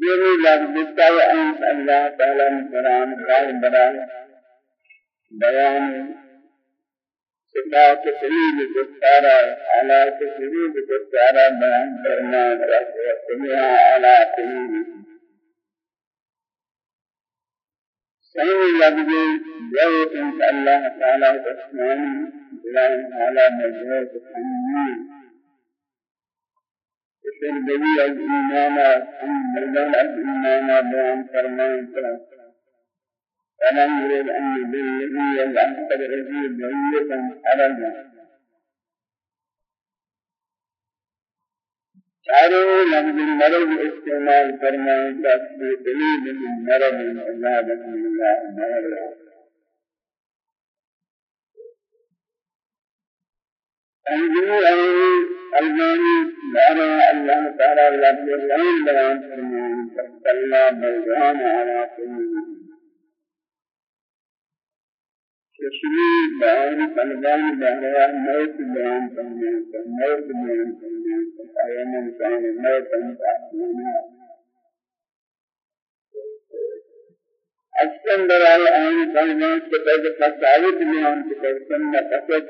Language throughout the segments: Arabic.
دینی لفظ بتاو انت اللہ تعالی قرآن قائم برای بیان صفات قریب کتارا علا قریب کتارا بیان کرنا رسول علا قریب صحیح لفظ جاءت انت اللہ تعالی تسمان بلان تعالی مجھوط حمید النبي الإيمان مردان الإيمان بيان فرمان فمن يريد أن يضله يجعل قدره ضيقا حرجا چاروں لفظ مرض استعمال فرمائیں تاکہ دلیل مرض بسم اللہ مرض انجو الجاني دار الله تعالى لفظ العين بيان فرمان فصلى بلغان على كل ششري بيان فلغان بهريا موت بيان فرمان موت بيان فرمان أيام كان موت أحسنا أحسن دلال آن فرمان كتاب فسعيد بيان كتاب سنة فسد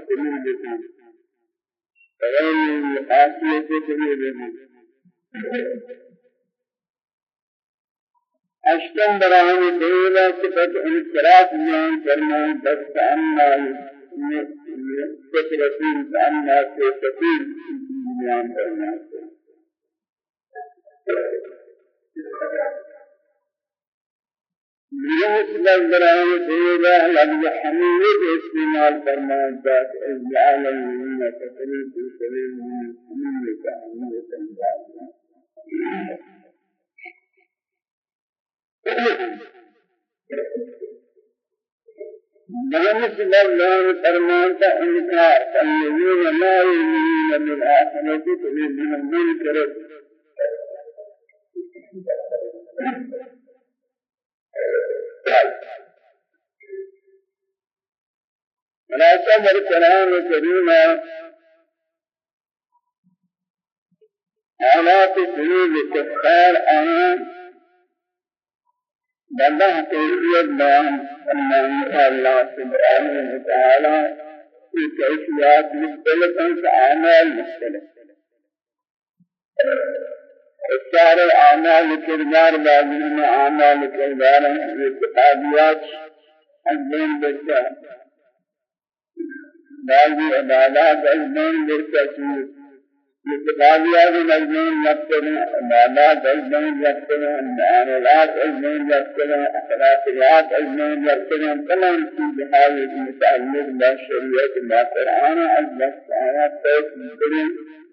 أشتم براهم دولا صفت انصراف جان فرمان بس أما يستفرسين أما تستفين جان فرمان بالنسبة لبراءة سيدة لفظ حميد استعمال فرمان ذات اجعال من تقريب سليم من حميد حميد بالنسبة لبراءة فرمان إنكار الذين لا يؤمنون بالآخرة من المنكر خلاصہ در قرآن کریم حالات قلوب کفار آن بندہ کیفیت بیان فرمائے اللہ سبحانہ وتعالی في كيفيات مختلفة أعمال مختلفة. اختار اعمال کردار بعضی میں اعمال کردار اعتقادیات از بین برتا بعضی عبادات از بین برتا چیز اعتقادیات ہیں عبادات از بین رکھتے معاملات از بین رکھتے ہیں اخلاقیات از بین رکھتے ہیں تمام چیزیں متعلق بشریعت با قرآن از تیس چون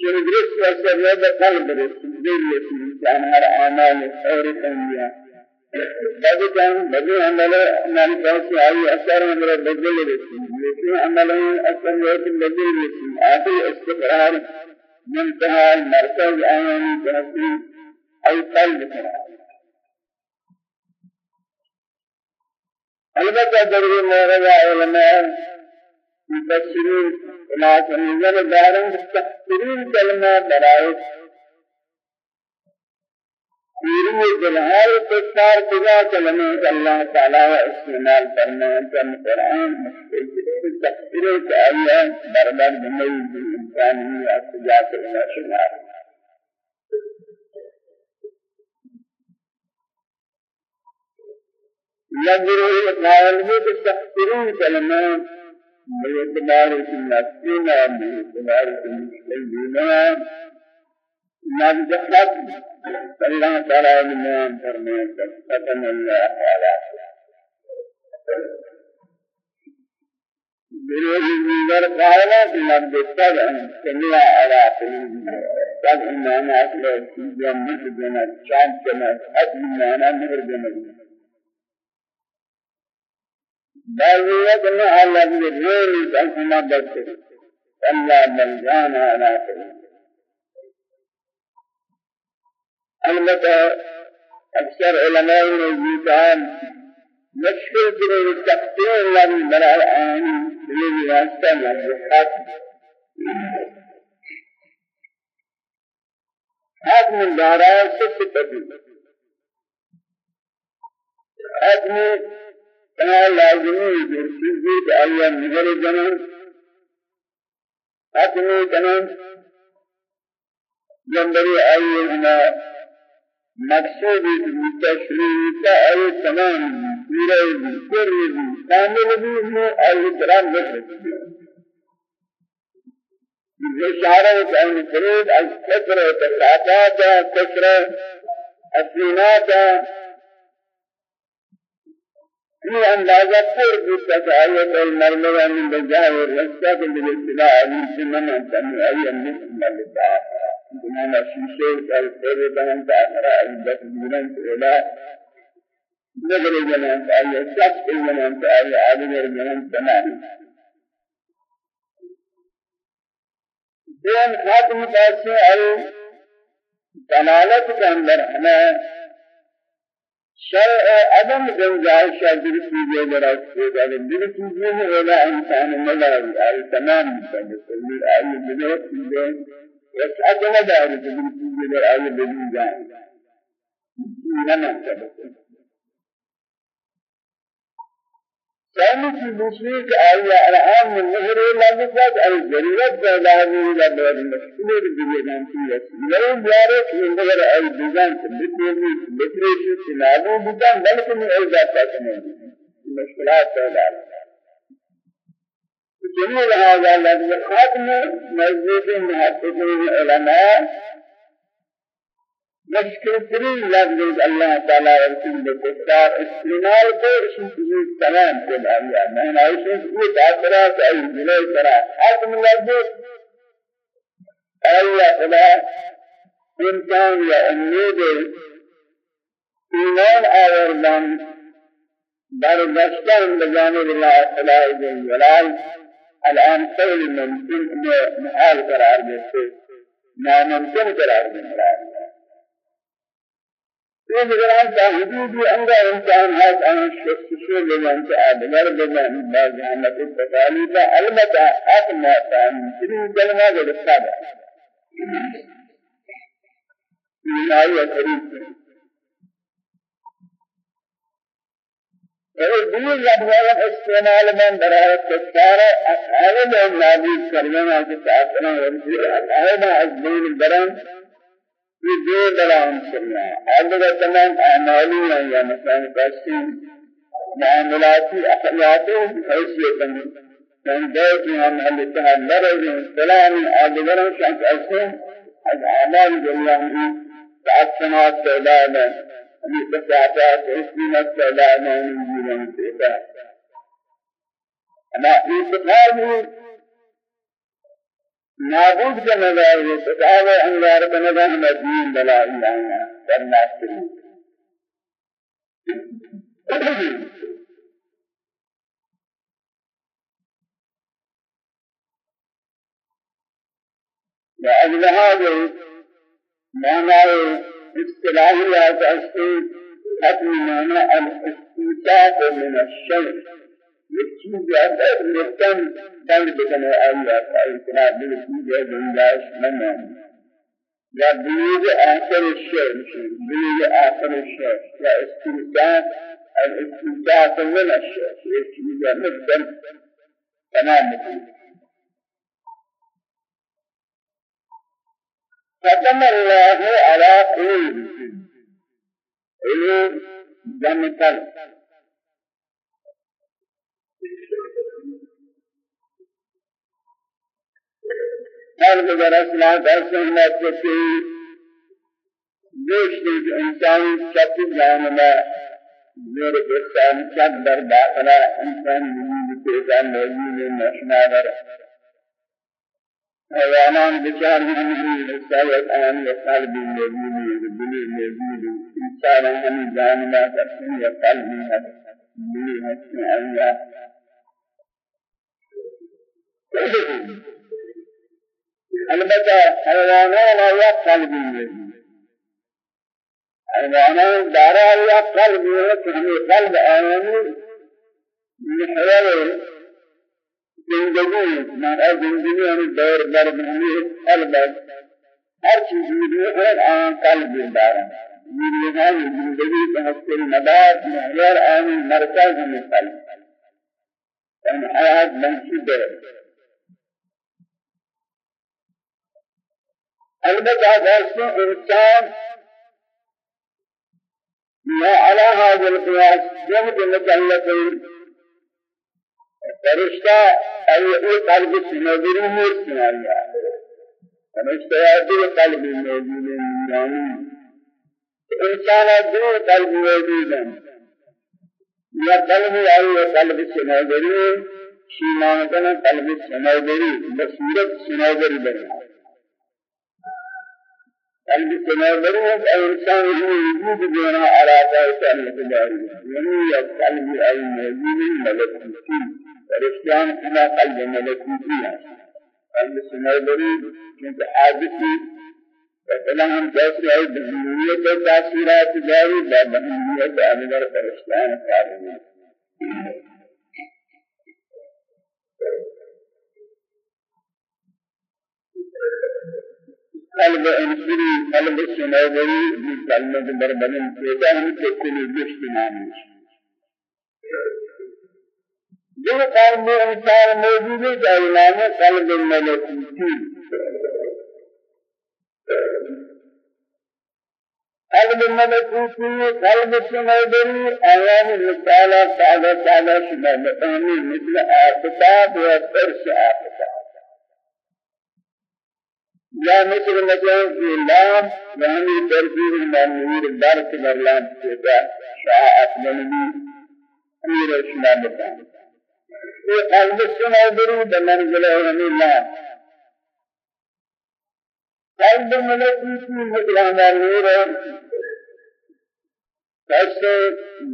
درست و سرد قلب رسول الإنسان هر أعمال خير الأنبياء بعد كان بدو عمل عمل قاس أي أثر عمل بدل رسول لكن عمل أثر يوم بدل رسول آخر استقرار منتهى المركز آيان تحصيل أي قلب البته در مورد علماء مفسرين ما تنزل دارن مستحسرين كلمة برائے پوری جلال کفار کجا کلمہ اللہ تعالی استعمال فرمان کم قرآن مستحسر تعالی بربر بنی انسانی اتجا کلمہ شمار يجري القائل بتحسرين كلمات باعتبار النفسين باعتبار المسلمين نجحت الله تعالى من فرمان ختم الله على بروز الزنجر قائلات مرد سبع سمع على قلوبنا سبع معنى أصل جنة. جنة شام جنة أصل معنى مهر جنة باویت بلغت ما الله بالرين الحما بكر الله بل جانا على خير. البتة أكثر علماء الوجدان مشكل في التقدير الذي بلا الآن بلغ واسطه للحق حد من دارا سے پتہ حد در چیزی که آیا نظر جنن ختم کنا جنبری آئی ہنا مقصود تشریح آئی تمام. پورا بھی کامل بھی آئی کرام بکر بشارة عن فريد الكثرة العطاة كثرة السينات في أندازة قرب تسعية المرمى من بجاه الرسالة بالاستلاء من سنة تنمي أي من الله بنا شيشة الخير بهم تأخرى عدة دونان إلى نظر جنان تأيي شخص جنان تأيي عالم جنان تمام دین ختم کیسے ال دلالت کے اندر ہمیں شرع عدم گنجائش در چیزیں ذرا سے اگر در چیزیں میں ہوگا انسان مدار آئی تمام مستقبل آئی بدر چیزیں اس عدم دار در چیزیں در آئی بدل جائیں نہ مستقبل ثاني في دوسری کہ آیا الان من نظر لازم ہے ضرورت پیدا ہوئی بہت مشکل ہے دیوان کی ہے یہ بیارے کہ نظر ای دیوان سے بتنی بتری سے نابو بتا بلکہ من ای ذات ہے مشکلات پیدا جميع هذا الذي ختم مسجد محققين العلماء مشکل ترین لفظ اللہ تعالی رسول بکتار استعمال کو اسی تمام کو آیا میں نائشن یہ تاثرات ای جلے کرا حکم لفظ اللہ خدا انسان یا امید ایمان آوردن در دستان بجانب اللہ تعالی جلال الان قول ممکن محال قرار دیتے ناممکن قرار دیتے یہ نگران کا حدود اندر انسان ہے آن شخص سے لمن تعبر بمن ما جہنت التقاليد البتہ حق ما كان شروع کلمہ گرفتا ہے یہ آیت شریف اور دین لفظ استعمال من برای تکرار احوال نابود کرنا کے ساتھ نہ ورزی احوال از دین بران یہ دو بلان سننا آدھگا تمام اعمالی ہیں یا مثلا قسم معاملاتی اخلاقی حیثیت ہیں من دوت ہم حلتها مرض سلام آدھگروں شانت اسم از اعمال دنیا میں تعصنات سعدانا ہمیں بساعتات حسنات سعدانا من سعدانا اما اعتقاد نابود کرنے یہ کتاب انوار کرنے کا ہم دین بلا اللہ کرنا شروع یا اجلها معنى اصطلاحيات أصل حتم معنى الاستيقاظ من الشيء چیز ہے لکھن بند بکنے آیا دل چیز ہے گنجائش نہ یا بلیغ آخر الشيء بلیغ آخر الشيء یا استمتاع الاستمتاع من الشيء یہ چیز ہے مقدم تمام ختم الله على قلوبهم علوم جمع ہر بغیر اسلام داشتن ماتتی دوشتی کہ انسان شک جاننا میرے بستان شک در داخلہ انسان مجید پیدا موجود نشنا در حیوانان بچار مجید رسالت آن و قلبی موجود دلی موجود انسان ہمیں جاننا کرتے یا قلبی ہے دلی ہستے اللہ البته حیوانان یا قلبی حیوانان دارا یا قلبی ہے کہ ہمیں قلب آیانی محور زندگی مانا زندگی ہمیں دور بر ہمیں قلب. ہر چیز یہ ہے آن قلب دارا یہ ہے زندگی کے ہستے مدار محور آن مرکز میں قلب. آن حیات منصوب ہے البتہ دوستوں انسان ما على هذا القياس. جهد مكلف فرشتہ أي قلب سنگری ہے سنایا فرشتہ دو قلب موجود ہیں إنسان دو قلب موجود ہیں یا قلب أي قلب سنگری شیمان کنا قلب سنگری بصیرت سنگری بنا قلب تناظر الإنسان وجود بنا علاقة تعلق داري يعني قلب أي موجود ملكوتي فرشتان إلى قلب ملكوتي قلب تناظري كنت حادثي فكلام جسر أي بهمية تأثيرات داري بهمية أمر فرشتان قادمين قلب انسری قلب سنوری بھی کلمت بربنن پیدا ہم کے کلی گشت نامیش جو قلب انسان موجود ہے کہ نام قلب ملکوتی. قلب ملکوتی قلب سنوری آیان مثالا سادہ سادہ شما مقامی مثل آفتاب و فرش آفتاب یا مثل مثلا في لام يعني ترتيب المنوير بارك مرلام كذا شاء أفضلني أمير الإسلام بتاعه في قلب السنة بري بمنزله من الله قلب ملكوتي مثل أمانير فاسے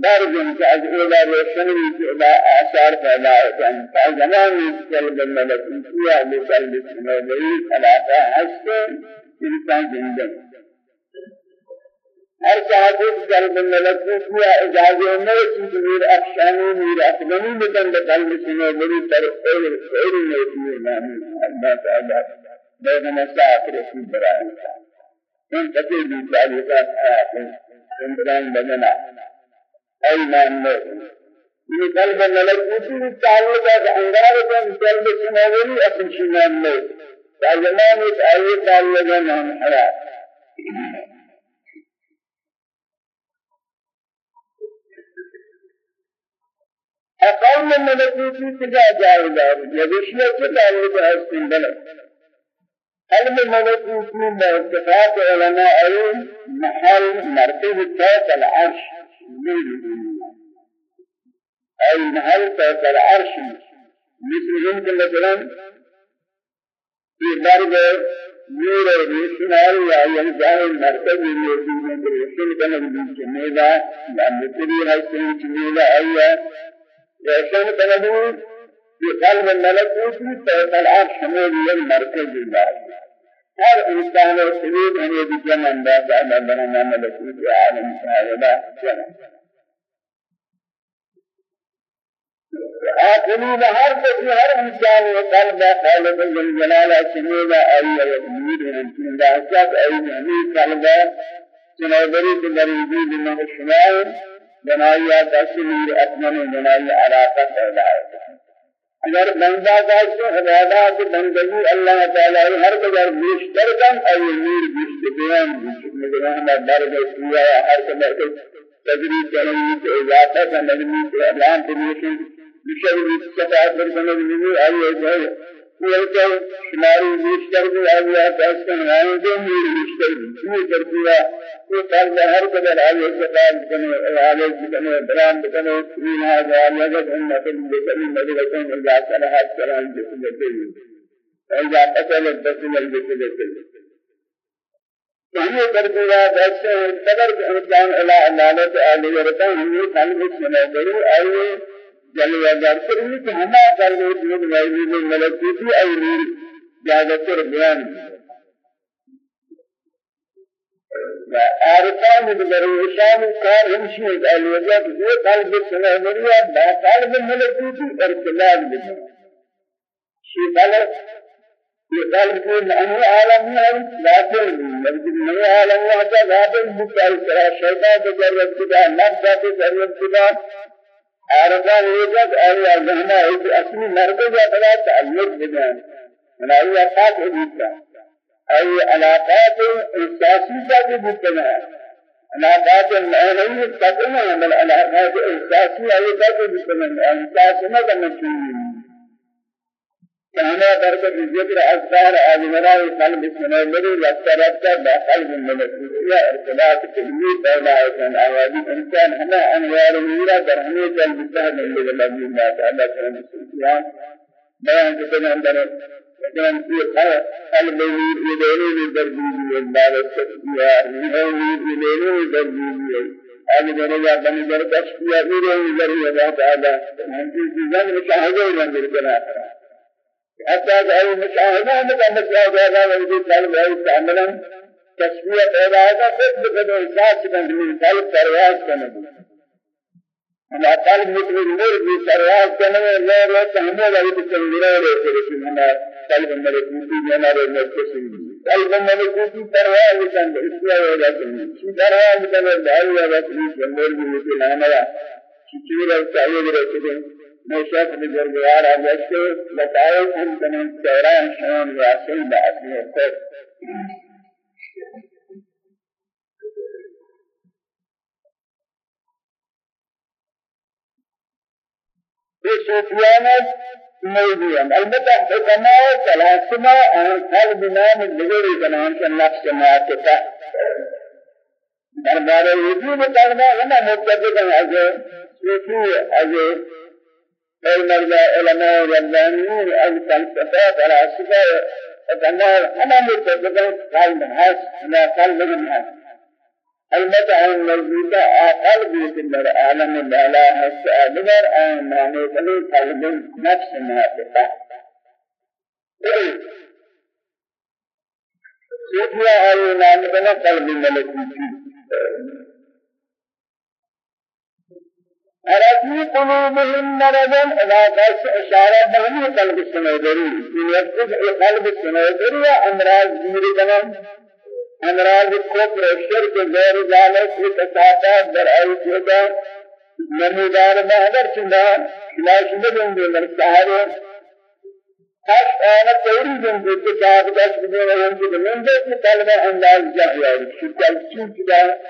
درجن کے از اولا روشنی کے اولا آثار پیدا ہیں تا زمان قلب ملکوتیا بقلب سنوبری علاقہ ہستے انسان زندہ ہر صاحب قلب ملکوتیا اجازه میں چیز میر افشانی میر افغانی بکن بقلب سنوبری پر خیر خیر نیتی نامی اللہ تعالی بیغم ساعت رسول برائے انسان. ان تکیل بیچاری کا حیات انسان بدنا أي مان یہ قلب ملکوتی تعلق ہے انگار کو قلب سنوری اپن شمان میں زمان ایک آئے تعلق ہے نام حیات أقام الملكوتي تجا جائزة يدشية تعلق ہے سنبلت قلب الملكوتي ما اتفاق علماء محل مرتبة فوق العرش أي محل فوق العرش مثل ذلك مثلا في درب نور مرتبی موجود ہیں کہ روشن کنگ بھی چمیلا یا مطری حسن چمیلا آیا. روشن کنگ في قلب فوق العرش شمول المركز الله ہر إنسان اور سبیل ہمیں بھی جن انداز آدھا بنانا ملکوت عالم شاہدہ جن آخرین ہر کسی ہر انسان و قلب خالق جلال سمیدہ آئی و امید و انتین دہشت آئی ہمیں قلب سنوبری کے مریضی بمہ شمائر بنائی تسمیر اکمن بنائی علاقہ پیدا ہے اگر بندہ جائے عبادات بندگی اللہ تعالی ہر قدر مشتر کم ای نور گشت بیان مجرم درد سیا ہر قدر تجرید کرنے کی اضافہ کا نظمی کے اعلان پروشن بشری صفات کرنے کی ای ہے یہ کہ شماری مشتر بھی آیا تاسن ہے جو نور مشتر بھی کرتا وہ کل ہر قدر آئے سفار بنے آئے بنے برام بنے این هذا لقد أمة بكل مدرسة إذا صلحت سلام جسد إذا قتلت بسم الجسد فهي تربية بس قدر إنسان إلى عمالة آل ورثة هي قلب سنبري أي جل وجل فرمي كما قلب من غير ملكوتي أي نور جاء بيان عارفان بالروشان كان يمشي الوجه في قلب السنامرية ما قلب الملكوتي ارتلال بنا شي قلب یہ قلب کو نہیں عالم ہے ذاتیں بلکہ نہیں عالم ہے مکل کرا شیطان کو ضرورت خدا نفس کو ضرورت خدا عارفان وجد ذہنا ہے کہ اصلی مرکز ہے تعلق بدان ملائی اقات حدیثہ أي علاقات إحساسية بتنا علاقات المعنوية تقوم من العلاقات الإحساسية أي بتنا إحساس كان درجة الذكر أذكار أجملاء قلب السنابري لفترت بقلب الملكوتية ارتباط كلمي بولا كان أوادي إنسان هنا أنوار ميرا درهمية قلب السهل من الذي ما تعالى كان السلطان بيان كتنا عندنا. لكن في قلب يديني درجي الباب السكية يديني درجي آج درجة بني درجة شكية يديني درجة الله تعالى. من في زمن مشاهدة من درجة حتى أي مشاهدة مثل مشاهدة وجود قلب أي تعملا؟ تشبيه پیدا ہے خود بخود احساس میں قلب پرواز میں ہمارا قلب مثل نور بھی پرواز میں نور ہے ہمیں لگی تو چنگرے رہتے لیکن ہمارا قلب ملکوتی ہمارے مرکزی قلب ملکوتی پرواز کرنے اس لیے ہو جاتے ہیں اسی پرواز کرنے دائی ہے بس نور بھی ہمارا چیز چاہیے رہتے ہیں نشاط بزرگوار آجاشتے بتائے إن تمام دوران شان واصل بأسل الخير. في صوفيانات موجودين البتة حكماء ثلاثما عن قلب نام الدغري كمان النفس ما تتا دربار وجود کرنا ہمیں متفق ہے صوفی اجے المرجع علماء ربانيين أو فلسفة فلاسفة فكما أنا متفقين قلب هاس لا قلب الناس المتع الموجودة قلب في عالم الآلاء السابقر أو ما نقول قلب نفس ناطقة سيدنا أي نام قلب الملكوتي أرادوا قلوبهم مرضا؟ إذا قص إشارة بهم قلب السنودري يكتب قلب السنودري أمراض كمان أمراض الكفر الشرك غير ذلك لتساعد در أي جدا نمودار ما هدر چندا خلاش بدن من سهره خاص أنا توري دن دي كتاب دس بدن وهم دي من دي قلب أنداز جاهية شكل چون كده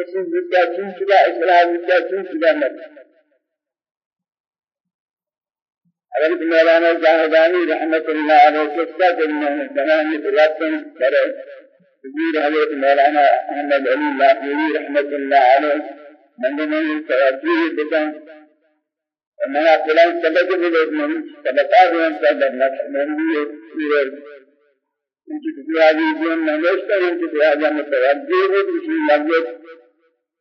اسم بدا چون كده إسلام بدا چون كده مدن حضرت مولانا جاہدانی رحمت اللہ علیہ قصہ کرنا ہے تمام راتن کرے حضور حضرت مولانا احمد علی لاہوری رحمت اللہ علیہ من من توجیہ بتا میں فلان سبق بھی من سبقا دیں سبق من بھی پورے ان کی دعائی جن نوشتہ ان کی دعا متوجہ ہے کہ لگت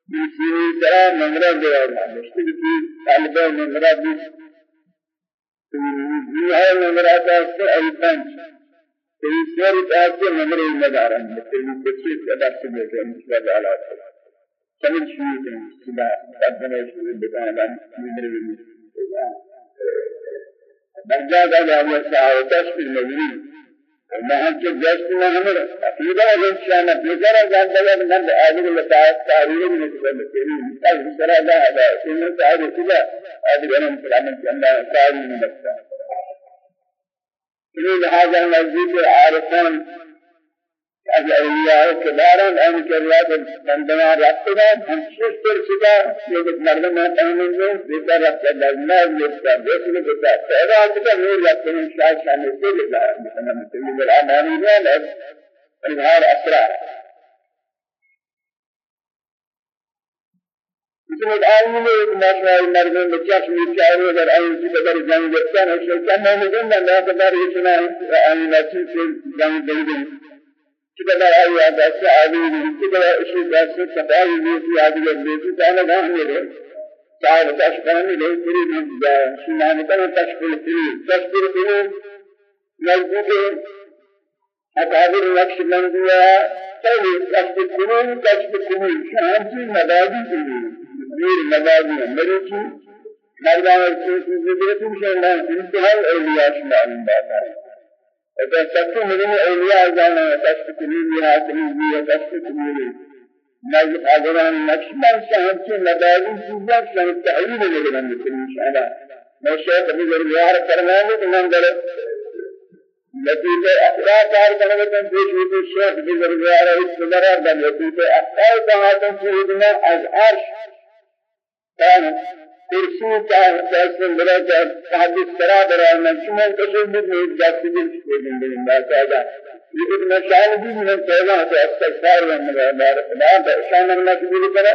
بسم الله منگرہ دعا مشکل کی طالبہ منگرہ بھی فيها نمرات أسفل أيضاً في سورة آسيا نمر المدارة في بسيط أدار سبيت المسلم على أسفل سمد شوية سبا قدنا شوية بتانا نمر المسلم درجات على أول ساعة وتشفي المجرين ما هم جست ما هم أكيد هذا الشيء أنا بيجرا جان ده من هذه اللطائف تعبير من الكلام هذا سر هذا هذا إنه تعبير كذا هذا أنا كلام الله تعبير من الكلام لهذا المسجد عارفان الأولياء كبارا أن كريات عندما رأتنا هم شفتر سدا يجب مردم تهمنه بيتا رأت لازمه يبتا بيسل بيتا فإذا كده نور رأتنا شاء شان يسير لها مثلا مثل الأماني لا الإظهار أسرار مثل الآن من ماشاء المردم بتشاف ميشاعر در آن کی بدر جنگ جتن ہے شیطان نے مجھے نہ بدر اتنا آن نچی سے جنگ دے دی کی بدر آئی آدھا سے آدھی کی بدر اسی دس سے سبائی دی کی آدھی دے دی تانا گاہ میرے چار تشکانی لے پوری من جا سنان کا تشکل پوری تشکل پوری نزدیک اکابر نقش بندیا تیلی تشکل پوری تشکل پوری شانسی مدادی پوری غير مبادئ مريكي مردان الكيس زبرتم شأنه انتهى الأولياء شمال باتا إذا سكت من أولياء جانا تسكت من هاتين تسكت من نجد حضران نكشمان شهنتي مداري چیزاں شهن تعیید لگنا مثل انشاءاللہ میں شیخ ابھی ذریعہ فرمائے کہ من در لطیف أخلاق کار کرنے میں پیش ہوتے شیخ ابھی ذریعہ اس قدر در لطیف أخلاق کار کرنے میں از عرش كان كرسي كان كاسم بلا كان السرا بلا من شو كشوف من جات من شو من من ما كذا يقول مشان دي من كذا استغفار من الله لا بشان الناس بيقول كذا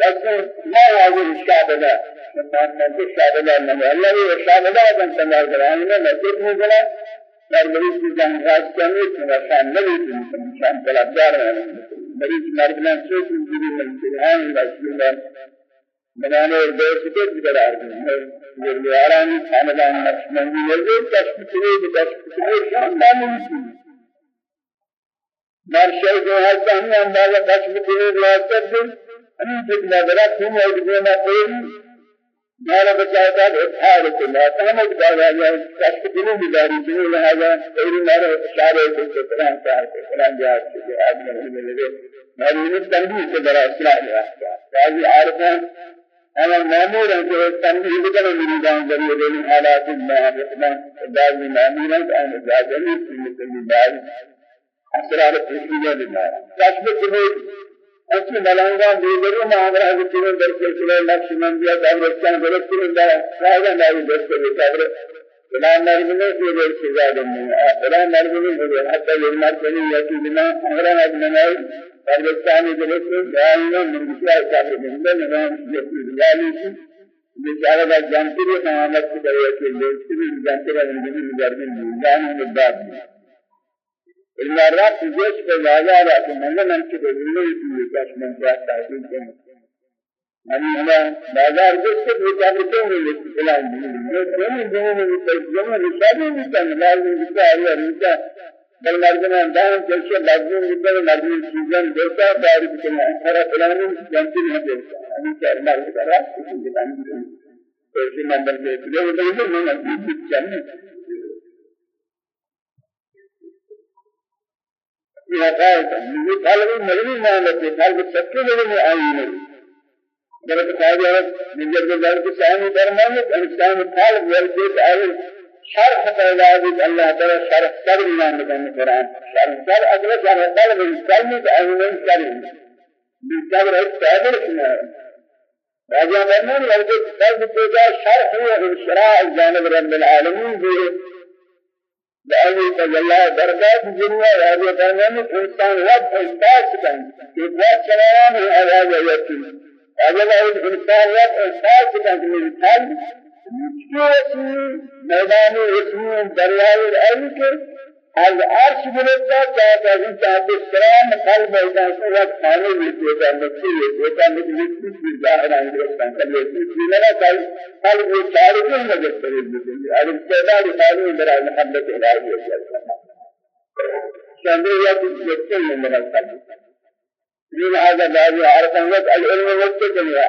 بس ما هذا الشعب ده من من الشعب ده من الله الشعب ده من تمام كلام من مسجد من كلام مرمريش جان راج كامل مشان نبي مشان كلام دار مريش مرمنا سوق من من كلام رسول الله بنانے اور بے فکر قرار دیں یہ لیاران خاندان نقشبندی یہ کشف کرے کشف کرے شاندان نہیں مر شے جو ہے ہم اندازہ کرے واسطے دیں ہم ایک نظر تم اور دینا کوئی مالا بچاتا ہے اظہار کو لا سمجھ پایا ہے کشف کرے بیداری جو لہذا اور مارا اشارے کو قرآن کا قرآن جہاد کے آدمی نے لگے میں نے تنبیہ سے بڑا اصلاح ہے راضی عارفان أنا مأمور أن تنبيه كما مريدان ذريعة من حالات ما أبقنا بعض مأمور أن أجازني في مثل بعض أسرار التشكيلة لله تشبه كبير أنت ملانگان دیگری معاملہ ہے کہ در سلسلے نقش منزیا قبرستان درست کرندا فائدہ نہیں درست قبر فلان مرمنے سے در سزا دیں فلان مرمنے سے حتى المرء بني يأتي بنا أمرنا بنمائي قبرستان درست دائما من بشار قبر من نظام يلالی بیچارہ کا جانتے ہیں قیامت کی طرح کے لوگ بھی جانتے ہیں زندگی گزارنے میں جان میں بات اللہ رات جوش پہ لایا رہا کہ من من کے دلوں کی کاش من کا تعظیم کریں ہم ہمارا بازار جس سے بیچارے کیوں نہیں فلان یہ کون دنوں میں تجربہ نشانی نہیں کرنا لازم ہے کہ بل مردمان دان جلسه لازم بودن مردمان چیزان دیتا داری بکنه هر فلانی جانتی نه دیتا امی چهار مرد کرا بکنه ایسی مندل به دیگه بودن من از این چنه یہ ہے طالب مدنی معنی ہے طالب سچے مدنی آئین ہے جب قائد ہے نجر کے دار کے سامنے درمان ہے انسان طالب ورد آئین شرح پیدا بود اللہ تعالی شرح سر نام بدن قرآن شرح سر اصل شرح سر من کلمہ ایمن سر بالصبر الصابر اسمه راجع مرمون ورد قلب پیدا شرح هو انشراع جانب رب العالمين به لأنه تجلى درجات الدنيا راجع مرمون انسان وقت احساس كان کہ وقت ہے آواز آیتی اگر انسان وقت احساس كان من قلب اسمی میدان اسمی دریای العلم کے از عرش بلتا چاہتا ہے چاہتا سلام قلب ایدان سے وقت کھانے بھی دیتا مکسی ہے دیتا مکسی کچھ بھی ظاہر آئیں گرستان کر لئے کچھ بھی لگا چاہی قلب وہ چارے کیوں نظر کرے دیتے ہیں اگر تعداد خالی برای محبت الہی ہے جلتا شاندر یا کچھ دیکھتے ہیں قلب لهذا بعض عرفان العلم وقت جميع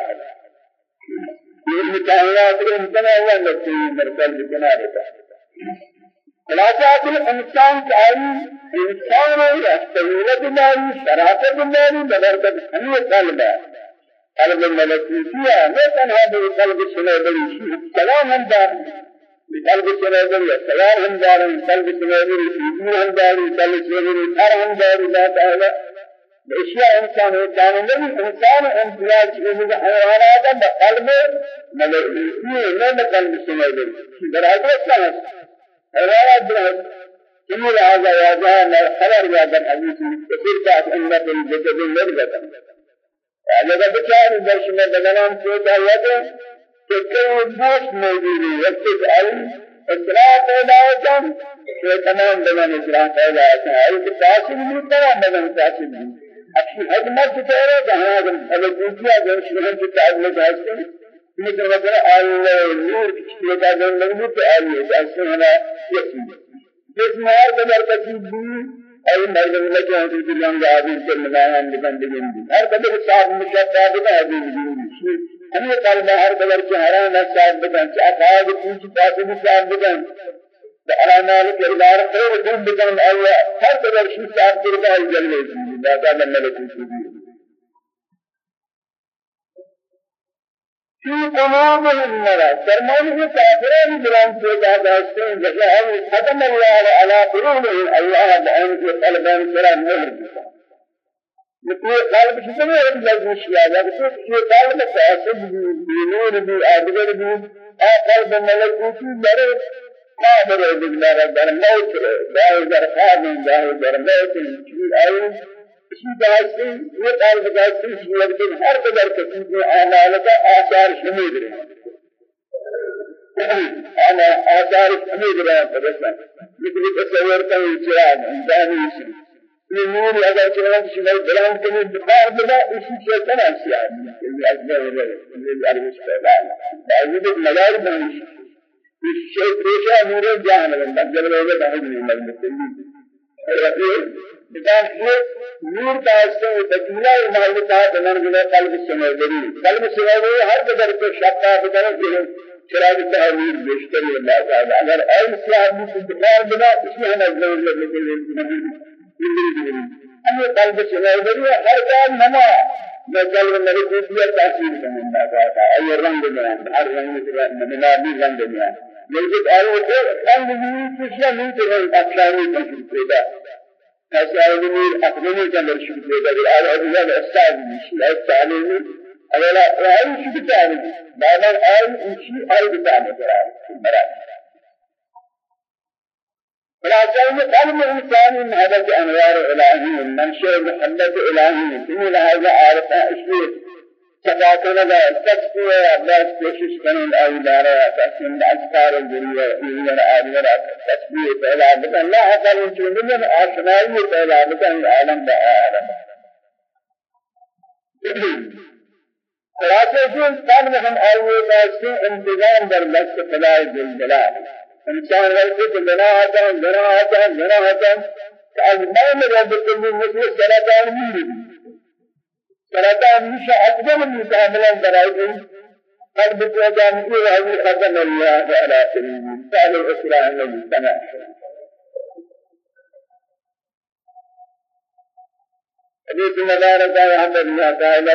علم کائنات کے امکان ہوا لگتے ہیں مرکز بنا رہتا خلاصہ الإنسان تعالی إنسان ہے استویلت ماری شرافت ماری بغربت ہمیں قلب. ہے قلب ملکوتیہ نہ تنہا بے قلب سنے بڑی سلام ہم دار قلب سنے سلام ہم دار قلب سنے بڑی ایمان ہم دار قلب سنے بڑی ہر ہم اشیاء إنسان إنسان نہیں انسان امتیاز کے حیوانات بقلب ملائكي لا بقلب سماوي برادر السلام حيوانات برادر كل هذا؟ يا جاء خبر يا بن حديث كثير كانت أن الجسد مرغة هذا بچار درش میں بدنام دعوت کہ کوئی بوش موجود. ہے وقت علم اصلاح پیدا ہوتا ہے تمام بدن اصلاح پیدا ہوتا ہے اس تاثیر نہیں تمام بدن تاثیر نہیں اچھی حکمت سے ہے جہاں اگر دوسرا جو شرح کے تعلق ہے مثل مثلا آل نور کی کا جو نہیں تو آل ایسے ہنا یقین جس میں ہر قدر تکلیف بھی اور مرد میں جو ہے کہ لنگ آدمی کے ملائم بندگی ہر قدر صاحب مشابہ بنا دی ہمیں قلب ہر قدر کے حرام ہے صاحب بنا چاہتا ہے کہ کچھ پاس بھی صاحب بنا فأعمال كردار خير دين بكم الله. هر قدر شيء صار كردار الجنة؟ لا تعلم ملك في قلوبهم مرض. فرمان في كافرين بلان في داستين جزاء ختم الله على قلوبهم؟ الله بأن في قلبهم سلام مهر. مثل قلب شتى ہے لازم شيء هذا في قلب فاسد بنور بأدبر بي قلب ملكوتي مرض قادر بالله در موت داو در خواب داو در موت چیز آئی اسی داستی یہ قلب داستی لیکن ہر قدر کے اعمال کا آثار شمید رہے أنا آثار شمید رہے ہیں لیکن تصور کا چراغ انسانی سے یہ نور اگر چراغ شمال بلند کرنے بخار بدا اسی سے کنا سیاہ یہ اجمل ہے یہ پیدا ہے باوجود مدار بنش الشيء ريشا نور جهان من جل وعلا بعد من المسلمين. بتاع نور داسته بدلا محل کا بنن گلا قلب سمجھری قلب سمجھری ہر قدر کو شکا بدر کے چراغ تعمیر بیشتر اللہ تعالی. اگر اے اسلام کی انتظار بنا اس میں نظر لگنے کے لیے ہمیں قلب سمجھری ہر کام نما میں قلب میرے کو دیا تاثیر چاہتا ہے یہ رنگ میں ہر رنگ میں نمازی رنگ میں لیکن آئے کو رنگ بھی کچھ نہیں تو اکثر نہیں پیدا أسألني أقدمي كان رشيد بيدا على أبواب أستاذ مش لا تعلمي أولا أي شيء تعلم بعد أي شيء أي بتعلم برا خلاصة قلب الإنسان من هذا أنوار إلهي من شيء محبة إلهي من هذا عارف إشي سباقنا لا تسكية بس کوشش کریں أولاد تسكين أذكار الدنيا إلى أولاد تسكية فلا بد الله أكبر من من أشنائي فلا بد العالم بعالم خلاصة جل قبل هم أول تسكين انتظام در بس خدای جل جلاله إنسان وقت بنا آتا بنا آتا بنا آتا از ما رب كل مثل سلطان ميري سرطان مش أفضل مقابلة برائي قلب توجان إلى هذه ختم الله على سبيل سال الإسلام الذي سمع حديث مبارك عن الله تعالى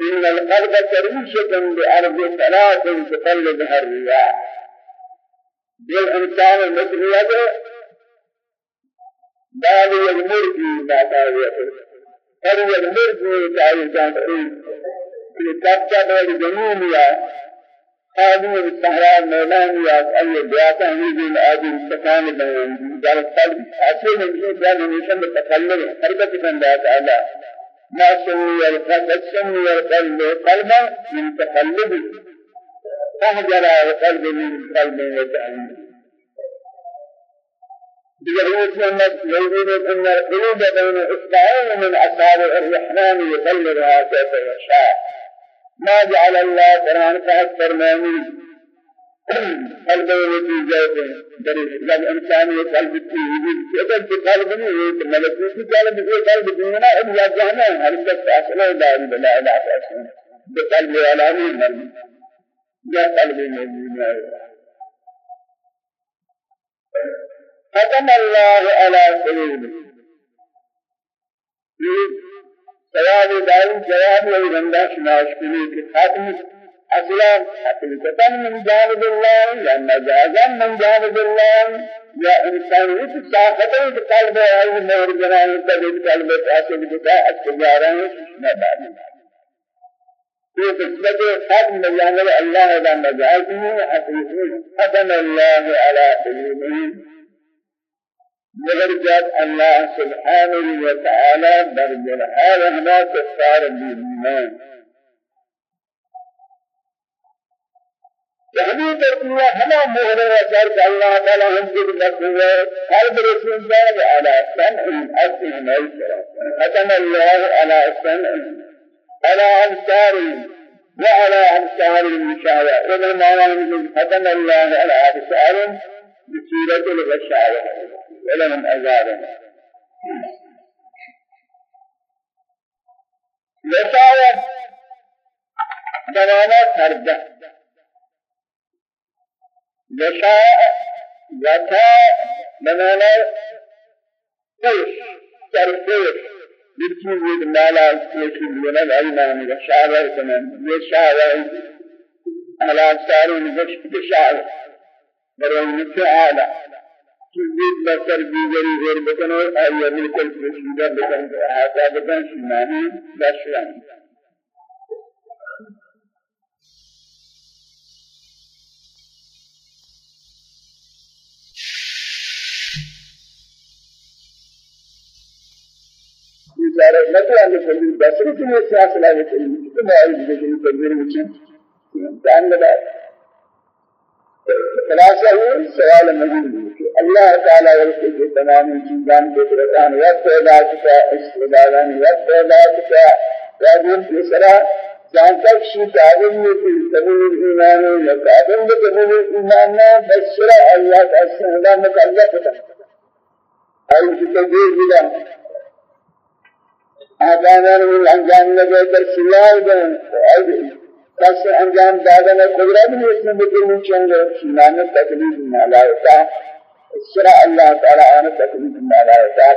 إن القلب كريشة بأرض ثلاث تقلبها الرياح. بالإنسان المثل بال يغمر في ذاته اور یہ مرد میں چاہیے جانتے کہ کچا بڑی زمین یا آدمی صحرا میدان یا اللہ بیاتا ہی جن آدمی سکان بنان جل قلب میں جو جان نشان تکلم حرکت ما سمي القلب سمي القلب قلبا من تقلب. فهجر القلب من قلب وتعلم بجهود من يوجد أن القلوب بين إصبعين من أصحاب الرحمن يقلبها كيف يشاء ما جعل الله قرآن فهد فرماني قلبين في جوفه جب إنسان قلب في وجود أجل في قلب ملکوت کی قلب في قلب یا جہنم ہر ایک اصل دار بلا الا اصل بقلب علامي مرمي یا قلب موجود ہے ختم الله على قلوبهم. سوال دائم جواب ويرندا شماش كني ختم أصلا حقيقة من جانب الله یا مجازا من جانب الله یا انسان اس ساخت قلب ہے مور جنان قلب قلب حاصل بتا اتجارہ ہے بعد یہ نسبت ختم جانب الله اذا مجازا حقيقة ختم الله على قلوبهم. مگر جب اللہ سبحانہ وتعالی در جلحال ہما کفار بیمان تحبیب ترکیہ ہما مہر وزر کہ اللہ تعالی ہم جب نکوہ قلب رسول اللہ على سمع أسم ميسر ختم الله على سمع. على أبصار وعلى أبصار المشاوى ومن معنى ختم الله على أبصار بصورة الغشاوة. ولهم أزارهم لساوة دوانا فرده لشاء وتا بمعنى فيش ترفيش يمكن يد مالا يمكن يد العلم شاعر كمان يشاعر على نجش بشاعر برون تعالى چیزی بسر دیگری غیر بکنو آیا بالکل پوشیدہ بکن احاطہ بکن شمانی دشوان بیچاره مثلا که بسری که سیاست لاگه که ما این دیگه تدبیر میچین امتحان بده خلاصہ سوال مجید کہ اللہ تعالی ورثے کے تمام چیزان کو قرآن و پیدا کیا استدلالان و پیدا کیا راجل تیسرا جان تک شی تعلیم میں کہ قبول ایمان و قابل قبول ایمان نہ بشرا اللہ کا سندا مکلف تھا اور اس کو دے دیا آدانان الانجام لگے کر سلائے دیں کس انجام دادن قدرت میں بدلنے چاہیے شنان تکلیف ملائکہ شرع اللہ تعالی آن تکلیف ملائکہ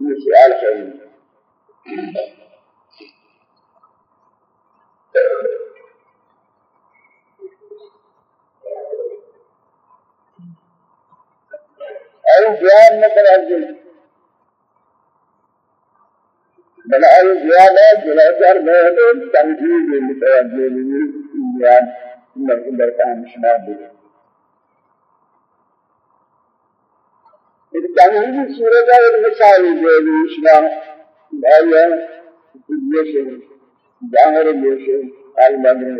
یہ سوال ہے أي جواب مترجم بلال زیادہ میں تو تنجیل متوجہ نہیں بیان مقدر کا مشنا بھی یہ تنجیل صورت ہے ایک مثال ہے جو اسلام بھائی یہ سے ظاہر یہ سے عالم میں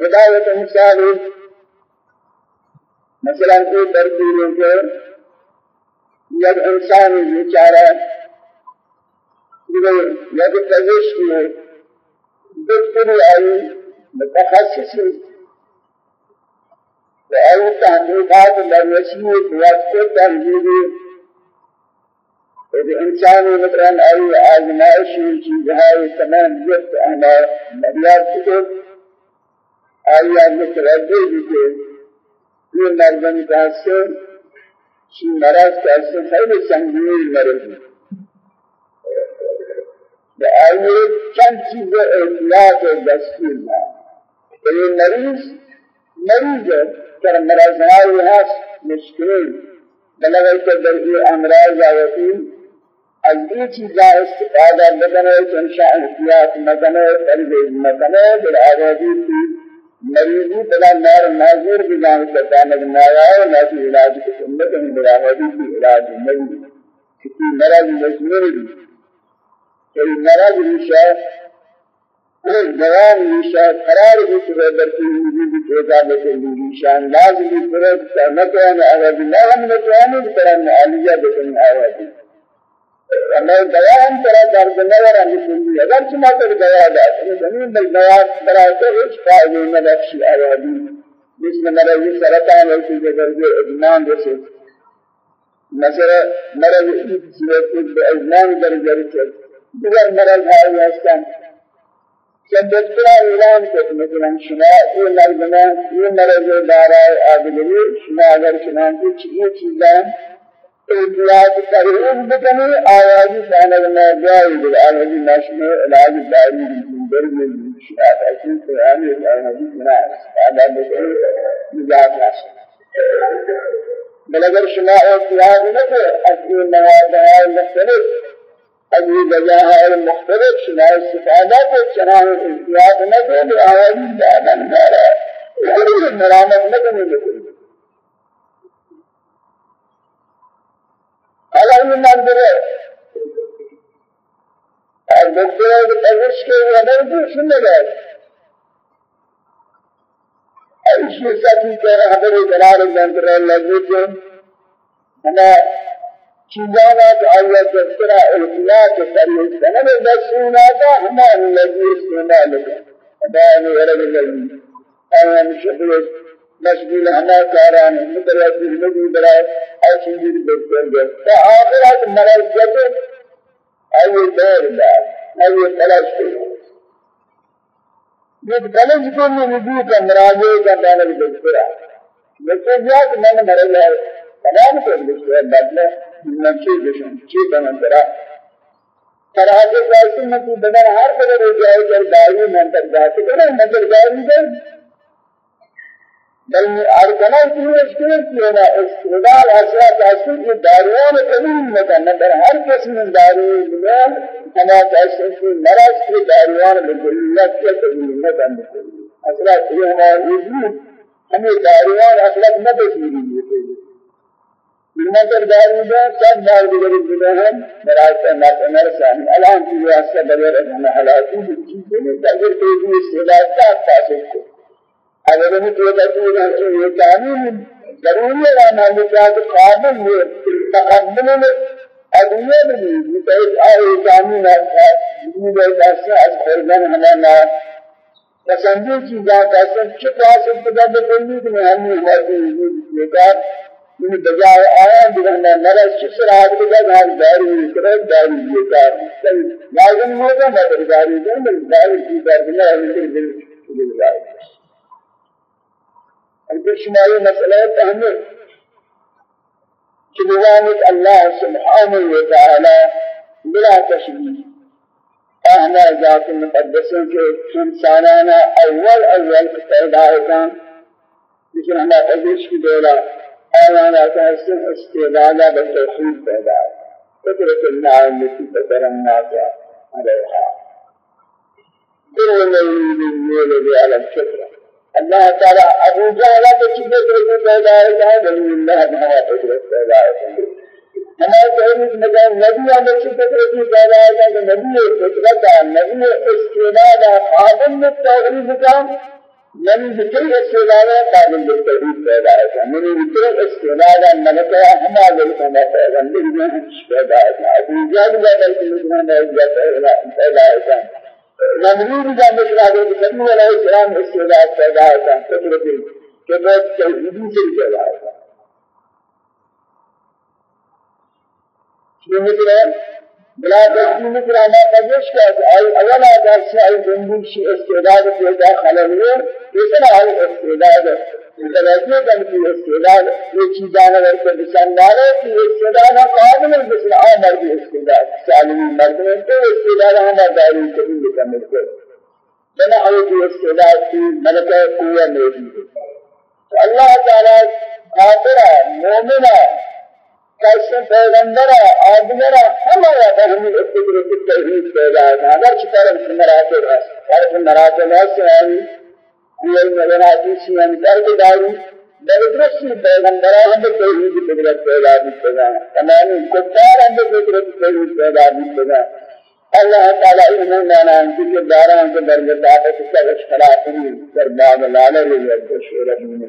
ہدایت مثال مثلا کوئی ترتیب ہے یک انسان بیچارہ یک پزشک ہے دکتری آئی متخصص و آئی تحقیقات لرسیت وقت تحقیقی ایک انسان مثلا آئی آزمائش چیزهای تمام جفت إحنا مریاد کتب آئی آئی متوجہ بھی کہ یہ مردم کا شی مرض کیسے خیلی سنگین مرض ہے آئیے چند چیزیں احتیاط و دستور کہ یہ مریض مریض کہ مرض ہائی ہست مشکل بلغی کہ در یہ امراض آوتی از یہ چیزا استفادہ بدنے چنشا احتیاط مدنے قلب مدنے در کی مریضی بلا نار ناظر بجان ستا نگنایا ہے لیکن علاج کی سنت میں براہدی کی علاج نہیں کسی مرض مجموعی بھی کوئی مرض ریشہ جوان ریشہ قرار بھی سبے برکی ہوئی بھی پیدا بکلی ریشہ انداز بھی فرد سہمتوان آوازی. لا ہم نتوانی بکران عالیہ بکن آوازی. میں بیان کرا درد نظر ہمیں اگر چما کر گیا ہے زمین میں بیان کرا تو اس فائدے میں بخشی آوازی جس میں میرا یہ سرطان ہے کہ اگر یہ اجمان جیسے مثلا مرض صورت کے اجمان درجہ سے دیگر مرض ہے واسطہ جب دکتر اعلان کو مثلا شما یہ مرض میں یہ مرض دارا آدمی شما اگر شما کچھ یہ چیزیں اطلاعات ترهیب بکنی آوازی سانگ ناجایی در آوازی نشمه علاج داری در من شاید اسی قرآنی آوازی سنا استفاده بکنی نجات حاصل بل اگر شما اطلاعات نکر از این موادهای مختلف از این جزاهای مختلف شما استفاده کن چنان اطلاعات نکر آوازی دادن داره مرامت نکنی بکنی على المنظر الدكتور بالتغش کے ودر کو سننے گئے ایسی ساتھی کہہ رہا حضر قرار المنظر لگے کہ ہمیں چیزانا کہ آیا دکترہ احتیاط کریے سنب دسونا کا ہمیں لگے استعمال کر ادائے غرب لگی آیا مشکل مشغول ہما کاران متراجل نبی برائے ایسی دیر بکر گئے تا آخرات ملائکت ایو دور دا ایو تلاش کرو یہ کلج کو میں نبی کا مراجے کا دانا بھی دکھرا لیکن جات میں نے مرے لے تمام کو دکھرا بدلے نقشے دشن چی بنا کرا فراغ جائے میں تو بدن ہر قدر ہو جائے کہ دائی میں تک جاتے کرے مگر جائے نہیں بل ارکنا کی مشکل کی ہے استدلال أصلا تاثیر یہ داروان قبول نہ ہر قسم دارو ہما کیسے کہ مرض کے داروان بالکلیت کے قبول نہ أصلا یہ ہمارا وجود ہمیں داروان أصلا نہ بسیری ہے نظر داری ہے سب دار دیگر دیگر ہیں برائے نات مرسان الآن کی واسطہ بغیر ہم حالاتی چیزیں میں تأثیر کے لیے استعداد کا اگر ہم کو کہتے ہیں کہ یہ قانون ضروری ہے نہ کہ قانون ہے تقدم میں ادویه بگید مثل آیه زمین است بگید است از خوردن همانا پسندی چیزاں کیسے چکا سے خدا بکلی کہ ہم ہماری وجود کا من بجائے آیا بگنا مرا شسر آگ بجا ہر داری کرے داری یہ کار لازم ہوگا مگر داری دے مگر داری کی دار بنا ہے دل دل دل اب شمالی مسئلہ تحمل بذلك الله سبحانه وتعالى بلا تشبيه. إحنا ذات المقدسين کے انسانانا أول أول پیدا ہوتا لیکن ہمیں قدش کی دولا آیانا تحسن استعدادا بالتوحید پیدا فطرة النعم التي فطر الناس عليها. كل من يريد النور على الفطره اللہ تعالی أبو جہل کے چیزیں کو پیدا ہے ولی اللہ بہا قدرت پیدا ہے ہمارے تحریک نظام نبی علیہ الصلوۃ کی پیدا ہے کہ نبی قدرت نبی استعداد قابل للتوحید کا من ذکر استعداد قابل للتوحید پیدا ہے من ذکر استعداد ملکہ ہمارے لئے پیغمبر پیدا ہے أبو جہل کا نظام پیدا ہے نمرود جان مشراغ نبی علیہ السلام استعداد پیدا ہوتا قدرت کہ وہ توحیدی سے پیدا بلا تسلیم مثلا ما قدش کا اي اولا درس اي جنبش استعداد پیدا خلل یہ سنا استعداد. متوجہ کن کی استعداد یہ چیزاں اگر کو بسندار ہے کہ استعداد قابل مثل عمر کی استعداد. سالمی مرد میں تو استعداد ہم داری کبھی کرنے کو بنا ہے کہ استعداد کی ملکہ قوہ ہے اللہ تعالی قادر مومن کیسے پیغمبر آدمر ہمارا بہمی قدرت توحید پیدا ہے اگر چکر مراتب ہے ہر مراتب ہے یہ مدناتی سیان درد داری دردرسی پیغمبران ہم توحید قدرت پیدا بیتنا تمامی کفار ہم قدرت توحید پیدا بیتنا اللہ تعالی انہوں نے نام کے داران کے درجہ طاقت سے اختلاف نہیں در باب لالہ لے شورہ دین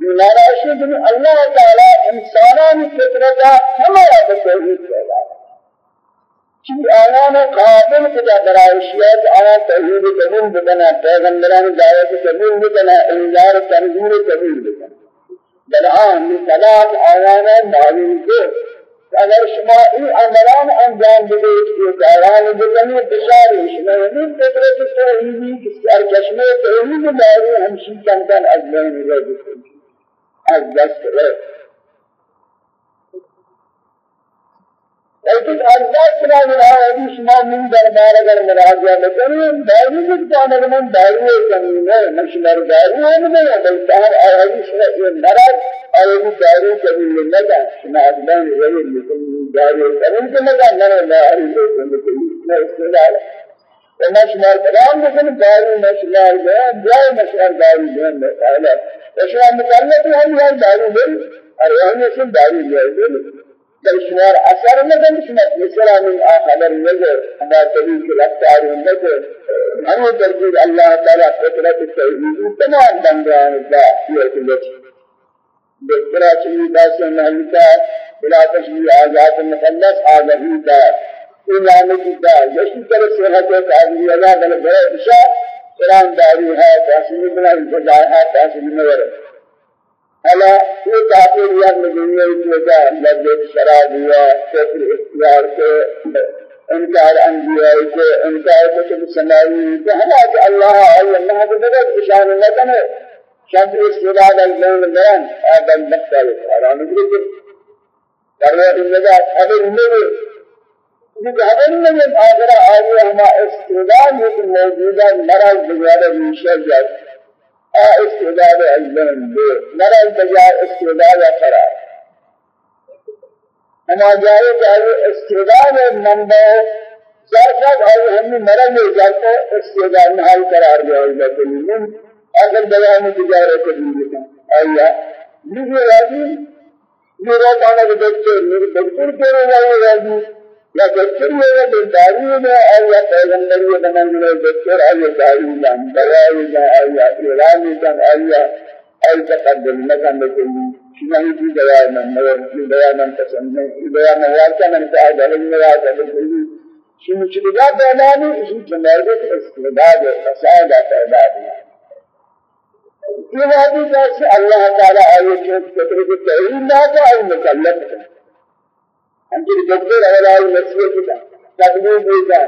بمعنى شد الله تعالى انسانان فطرتا ہمارا توحید پیدا کہ آیان قابل کتا برائشیات آیا توحید قبول بکنا پیغمبران دعوت قبول بکنا انذار تنظیر قبول بکنا بلعان مثلات آیان معلوم کو اگر شما این عملان انجام بدهید که داران بکنی بشاری شما این فطرت توحیدی که سرکشمه توحید داری همشی کمتن از بین رو بکنی رفت لیکن از دست را مرادی شما من دربار اگر مراجعه بکنیم داری بکتان اگر من داری کمیونه مشمر داری هم نہیں بلکہ ہم آیادی شما یہ مرض آیادی داری کمیونه نگا شما از من روی لیکن داری کمیونه که نگا نرے داری کمیونه استعداد وما شمار كلام مثل داري مشمار بيان جاي مشمار داري بيان مثلا وشمار مكلف هم يا داري بيان أريان يسمى داري بيان بل شمار أثر مثل شمار مثلا من آخر النظر ما تبيك الأفكار النظر أنا ترجيد الله تعالى قدرة التوحيد تمام بندان الله في الوجه بكرة شيء بس مهلكة بلا تشبيه آزاد المخلص آزادي دار. ایمان کی دا یشی طرح صحت ہے تعبیر اللہ بل بڑے بشا قرآن داری ہے تحصیل بنا انتظار ہے تحصیل نور على في تعبير يا مدنيا يتوجه لذة شراب يا كفر اختيار کے انکار انبیاء کو انکار کتب سماوی کو ہمارا اللہ اللہ کو بدل اشان نہ کرے شمس استداد البين بيان هذا المختلف أراني بيجي كريه النجاة هذا النبي هذا النبي آخر آية ما استداد موجودة مرض بجانب مشجع استداد البين مرض بجانب استداد قرار أما جائے کہ استداد منبع ظرفت اور ہم مرض میں ظرف استداد حال قرار دیا ہے اگر بیان تجارت دین کا آیا مجھے راضی میرا کانا کہ دکتر میرے دکتر کے رہے راضی یا دکتر یہ بیداری میں آیا پیغمبر یہ بنن میں دکتر آیا داری میں دوائی میں آیا اعلان میں آیا ای تقدم نکن بکنی شنہی کی دوائی من مگر کی دوائی من پسند نہیں دوائی من وارتا من سعید علیہ میں وارتا بکنی شنو چلگا نہیں اسی چنائدت استعداد فساد پیدا نہیں یہ وادی جیسے اللہ تعالی فطر کو تعین نہ اور مکلف ہے دکتور اگر آئے مسئلے کی تدبیر دیتا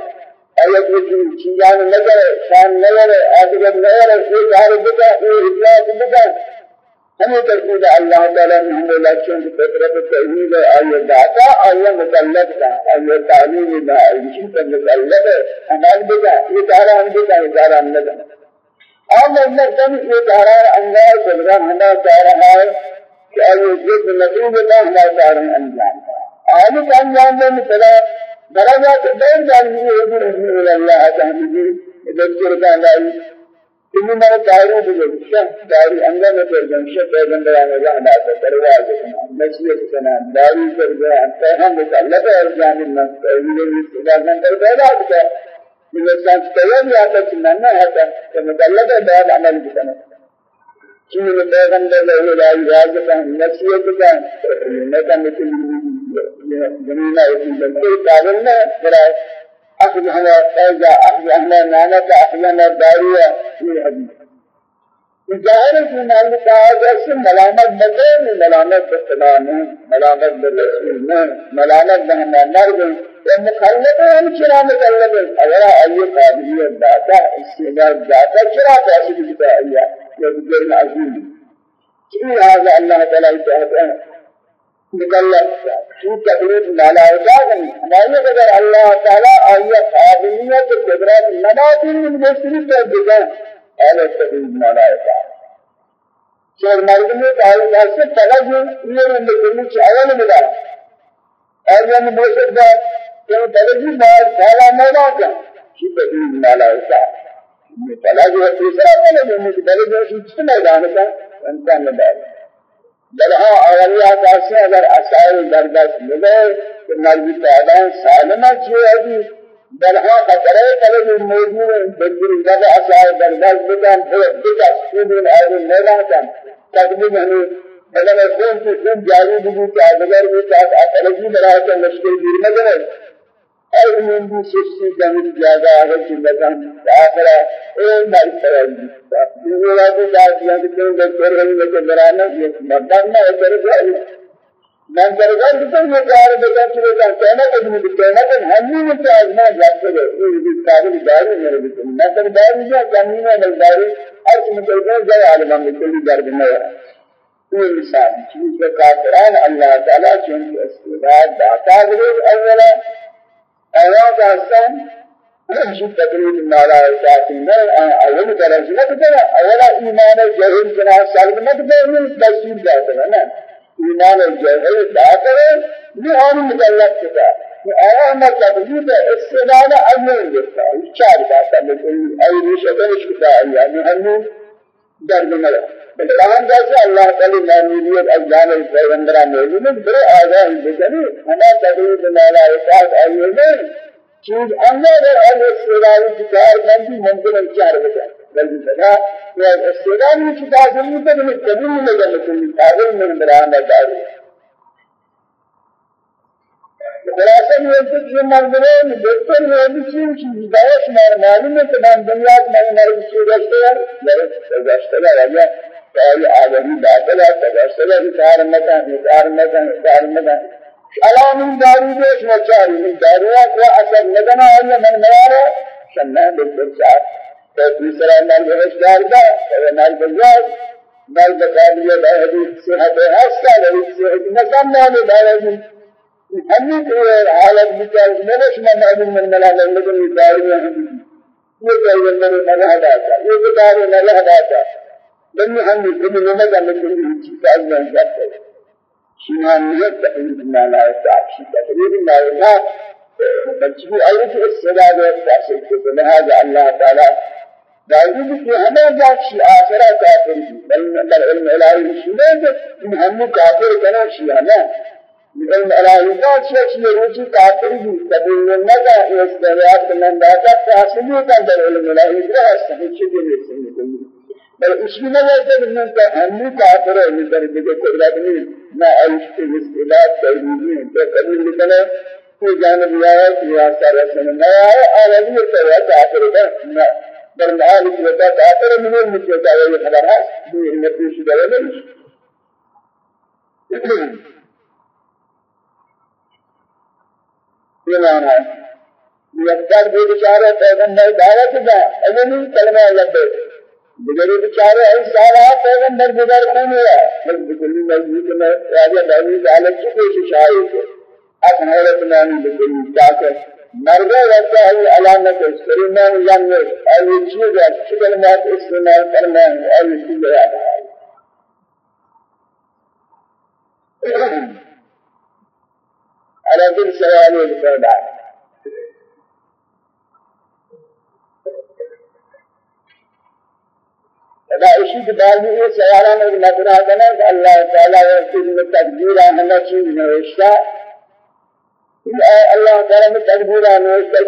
آیت میں چیزان نظر شان نظر آدگر نظر یہ کار بتا یہ اطلاع بتا ہمیں ترکیب اللہ تعالی نے ہمیں لکشن کی فطرت تعین ہے آئے داتا آئے مکلف کا آئے تعلیم ہے آئے پر مکلف ہے ہمارے بتا یہ کارا ہم بتا یہ کارا ہم نہ اور میں تم یہ قرار انگار ہمیں کہہ رہا ہے کہ اے جس نبی نے ہمارا کارن انجام آنے کا انجام میں مثلا درجات دیر جانبی حضور حضور اللہ تحمیدی دکتر کا لائی تمہیں میرا دائری بجھے شخص دائری انگر میں پر جن شخص پیغمبر آنے رہنا ہے درواز نصیحت سنا دائری پر گیا پیغمبر متعلق ہے ارجان الناس تحویل الاستدار من پیدا ہوتا الإنسان تيام يأتي سننا هذا كمدلل بعد عمل بسنة شنو البيغم ده له لا يجاز كان نسيه كان ما كان جميلة يقول كل قابلنا برا أخذ هنا إذا أخذ هنا نانا أخذنا دارية في حديث ظاهر في مال كهذا اسم ملامت بدل ملامت بسلام ملامت بالرسول ملامت بهنا نرد ومخلد هم چرا مخلد اگر اي قابلیت داتا استعداد داتا چرا تاسو دي ايا يذكر عظيم هذا الله تعالى يتعالى مكلف شو تقريب ملائكة ہمارے اگر اللہ تعالی آیا قابلیت قدرت نباتی من بسری تو دیگا اہل تقريب ملائكة شر مرد میں قائل ہے فقط یہ نے کہ اول ملا اور یہ بوشت کہ درجی مال پھیلا مولا کا شی بدی مالا ہوتا یہ پھیلا جو تیسرا میں نے کہ درجی سے کس میدان کا انسان نے درہا اولیا کاسے اگر اسائل دردست ملے تو مرضی پیدا سالمہ چھے ابھی درہا خطرے کلے موجود بندر جب اسائل دردست بکن پھر بکا سکون آئے میدان کا تقدیم ہمیں بدل کون سے کون جاری بھی کہ اگر وہ چاہت اکلجی مرا کے مشکل دیر میں اور من بھی سستی جنگ زیادہ ہے کہ مکان اے مال کرائی یہ والا تو جاتی ہے کہ کوئی کر رہی ہے کہ برانا یہ مدان نہ کر جائے میں کر گا کہ یہ کار بتا کہ وہ کہنا کہ میں کہنا کہ ہم نے تو ازما جاتے ہیں یہ قابل دار میرے بھی میں کر دار نہیں جانی میں دار ہر میں کر جائے عالم میں کوئی دار نہیں ہے یہ مثال چیز کا کافران اللہ تعالی چون استعداد داتا ضرور اولا آیات هستن شو تقریب نالا ساتین أول درجه نه کنه اولا ایمان جهل جنا سالم نه کنه تفسیر جاتا نه ایمان جهل داخل نه آن مدلت کتا آیا ما تقریب استدان اول جتا چار بات لیکن ای ریشتنش کتا یعنی همین درد ملا بلکان جیسے اللہ تعالی معمولیت اجزان پیغمبران ہے بڑے آگاہ بکنی ہمیں تقریب نالا احساس آئیے چیز اندر اور استداری کتاب بندی ممکن ہے چار بجا بلکہ بنا کہ استداری کتاب ضرور ہے کہ قبول نہ کر سکتے قابل من برآمد داری خلاصہ یہ ہے کہ منظرین بہتر ہے کہ چیز دعوت معلوم ہے کہ دنیا میں مرد چیز ہے مرد گشتہ ہے فأي آدمي باطلا تبصلا إثار مكان إثار مكان إثار مكان على من داري بيش مچاري من داريات وأثر لدنا أولا من مرارا شنا بالبرسات؟ فدوسرا مال بهشدار دا مال بجاز مال بقابلية لا حديث صحة حسا لحديث صحة نسمنا لداري ہمیں تو حالت بچار نمش میں معلوم من ملا لگن میں یہ میں نے نہ ہدا یہ داری نہ ہدا لم يحمل كل نمط من كل شيء تعالى جاته شيئا تقريب ما لا يتعب شيء تقريب ما يتعب بلکہ ایت السلام تحصل کو لہذا اللہ کہ بل علم الہی ہم اس کا ذات ہے شی دے بل اسمی نوشته من که همی کافر ہے در دیگه قدرت کے استعداد تجربی تو قبول نکنه کوئی جانب نہ آیا اور تو ہے کافر ہے نہ بل محال کی وجہ کافر من المجھے کا یہ خبر ہے یہ نبی شدہ ہے یہ معنی ہے یہ اکثر بھی بیچارے پیغمبر دعوت دا اجنی کلمہ لبے بگری بیچارے اس سارا پیغمبر گزر کون ہوا بس بکلی مضبوط میں راجہ داوود علیہ کی کوشش آئی ہے اب حضرت نامی بکلی تاکہ مرغہ وقت ہے علامت سلیمان لم ای چیز ہے شکل مات استعمال کرنا ہے ای چیز ہے على كل سؤال الفردان خدا اسی کے بعد یہ سیارہ میں نظرہ کرنا کہ اللہ تعالیٰ میں تقدیر آنا چیز نوشتا اللہ تعالیٰ میں تقدیر نوشتا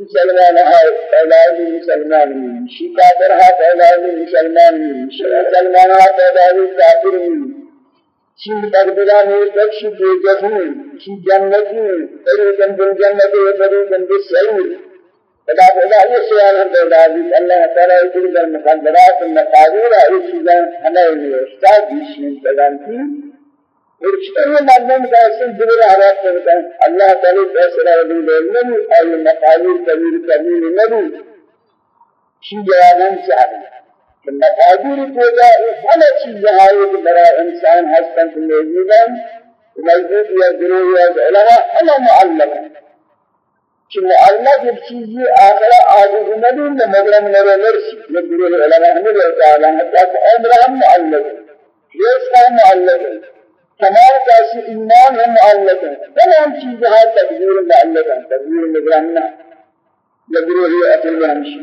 مسلمان ہے أولاد مسلمان شی کافر ہے أولاد مسلمان شی مسلمان ہے أولاد کافر شی تقدیر نوشتا شی دوزخی شی جنتی طریقاً بالجنت و طریقاً بالسعیر خدا خدا یہ سوال ہے خدا دی اللہ تعالی کی در مقدرات المقادیر ہے چیزیں ہمیں یہ استاد بھی بیان کی اور چیزیں مضمون کا اصل دل حالات کرتا ہے اللہ تعالی فیصلہ دی علم اور مقادیر کبیر کبیر نبی چیز بیان چاہیے مقادیر کو جا ہر چیز ہے کہ بڑا انسان ہستن موجود ہے موجود یا گروہ یا علماء اللہ معلم کہ معلق ایک چیزی آخرہ آجز نبی میں مغرم نبی مرسی يقول العلماء ہمیں تعالی حتی کہ عمر ہم معلق یہ اس کا معلق ہے تمام کاسی ایمان ہم معلق ہیں تمام چیزیں تقدیر معلق ہیں تقدیر مغرمنا يقول هي أكل وهمشي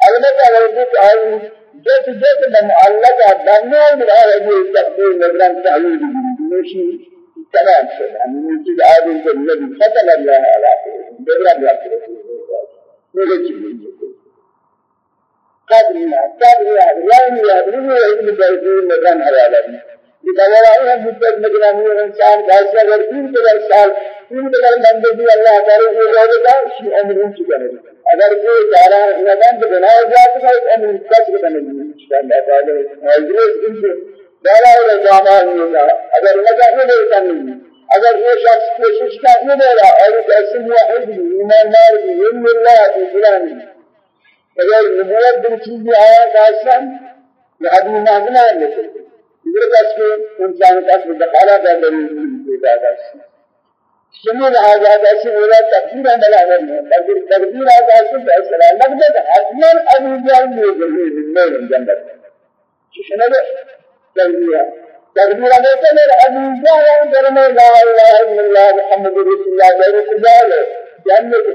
البته وجدت آئی جت جت بمعلق دنیا میں آئی تقدیر مغرم تعليل مشي تمام شد من چیز آدم کو نبی ختم اللہ علیہ بغیر اللہ میرے چیز قدر یا قدر یا یعنی یا رنو ابن بیتون مدن حوالہ بدولا ہے مدت مجرمی انسان جیسا اگر تین بغیر سال تین بغیر بندگی اللہ تعالی کو روزہ دا شی عمر ان کی کرے اگر کوئی چارہ نظام تو بنا جاتا ہے تو عمر کسر بنے گی اللہ تعالی حضرت ان سے دارا اور زمان ہوگا اگر لگا نہیں کرنی اگر یہ شخص کوشش کرنے دے رہا اور ایسے واحد ایمان دار بھی علم اللہ کی فلانی. اگر نبوت دل چیزیں آیا کاسم یہ حدیث نازلہ ہے لیکن یہ بس کہ انسان کا دخالہ ہے دلیل پیدا کرتا سنی لہذا ایسی اولا تقدیر عمل عمل ہے تقدیر تقدیر آتا ہے فیصلہ لگتا ہے حتما ابو جان میں ضرور ہے جنت شنو تقدیر تقدیر دیتے میرے عزیزہ ہے درمے لا الہ الا اللہ محمد رسول اللہ غیر خدا جنت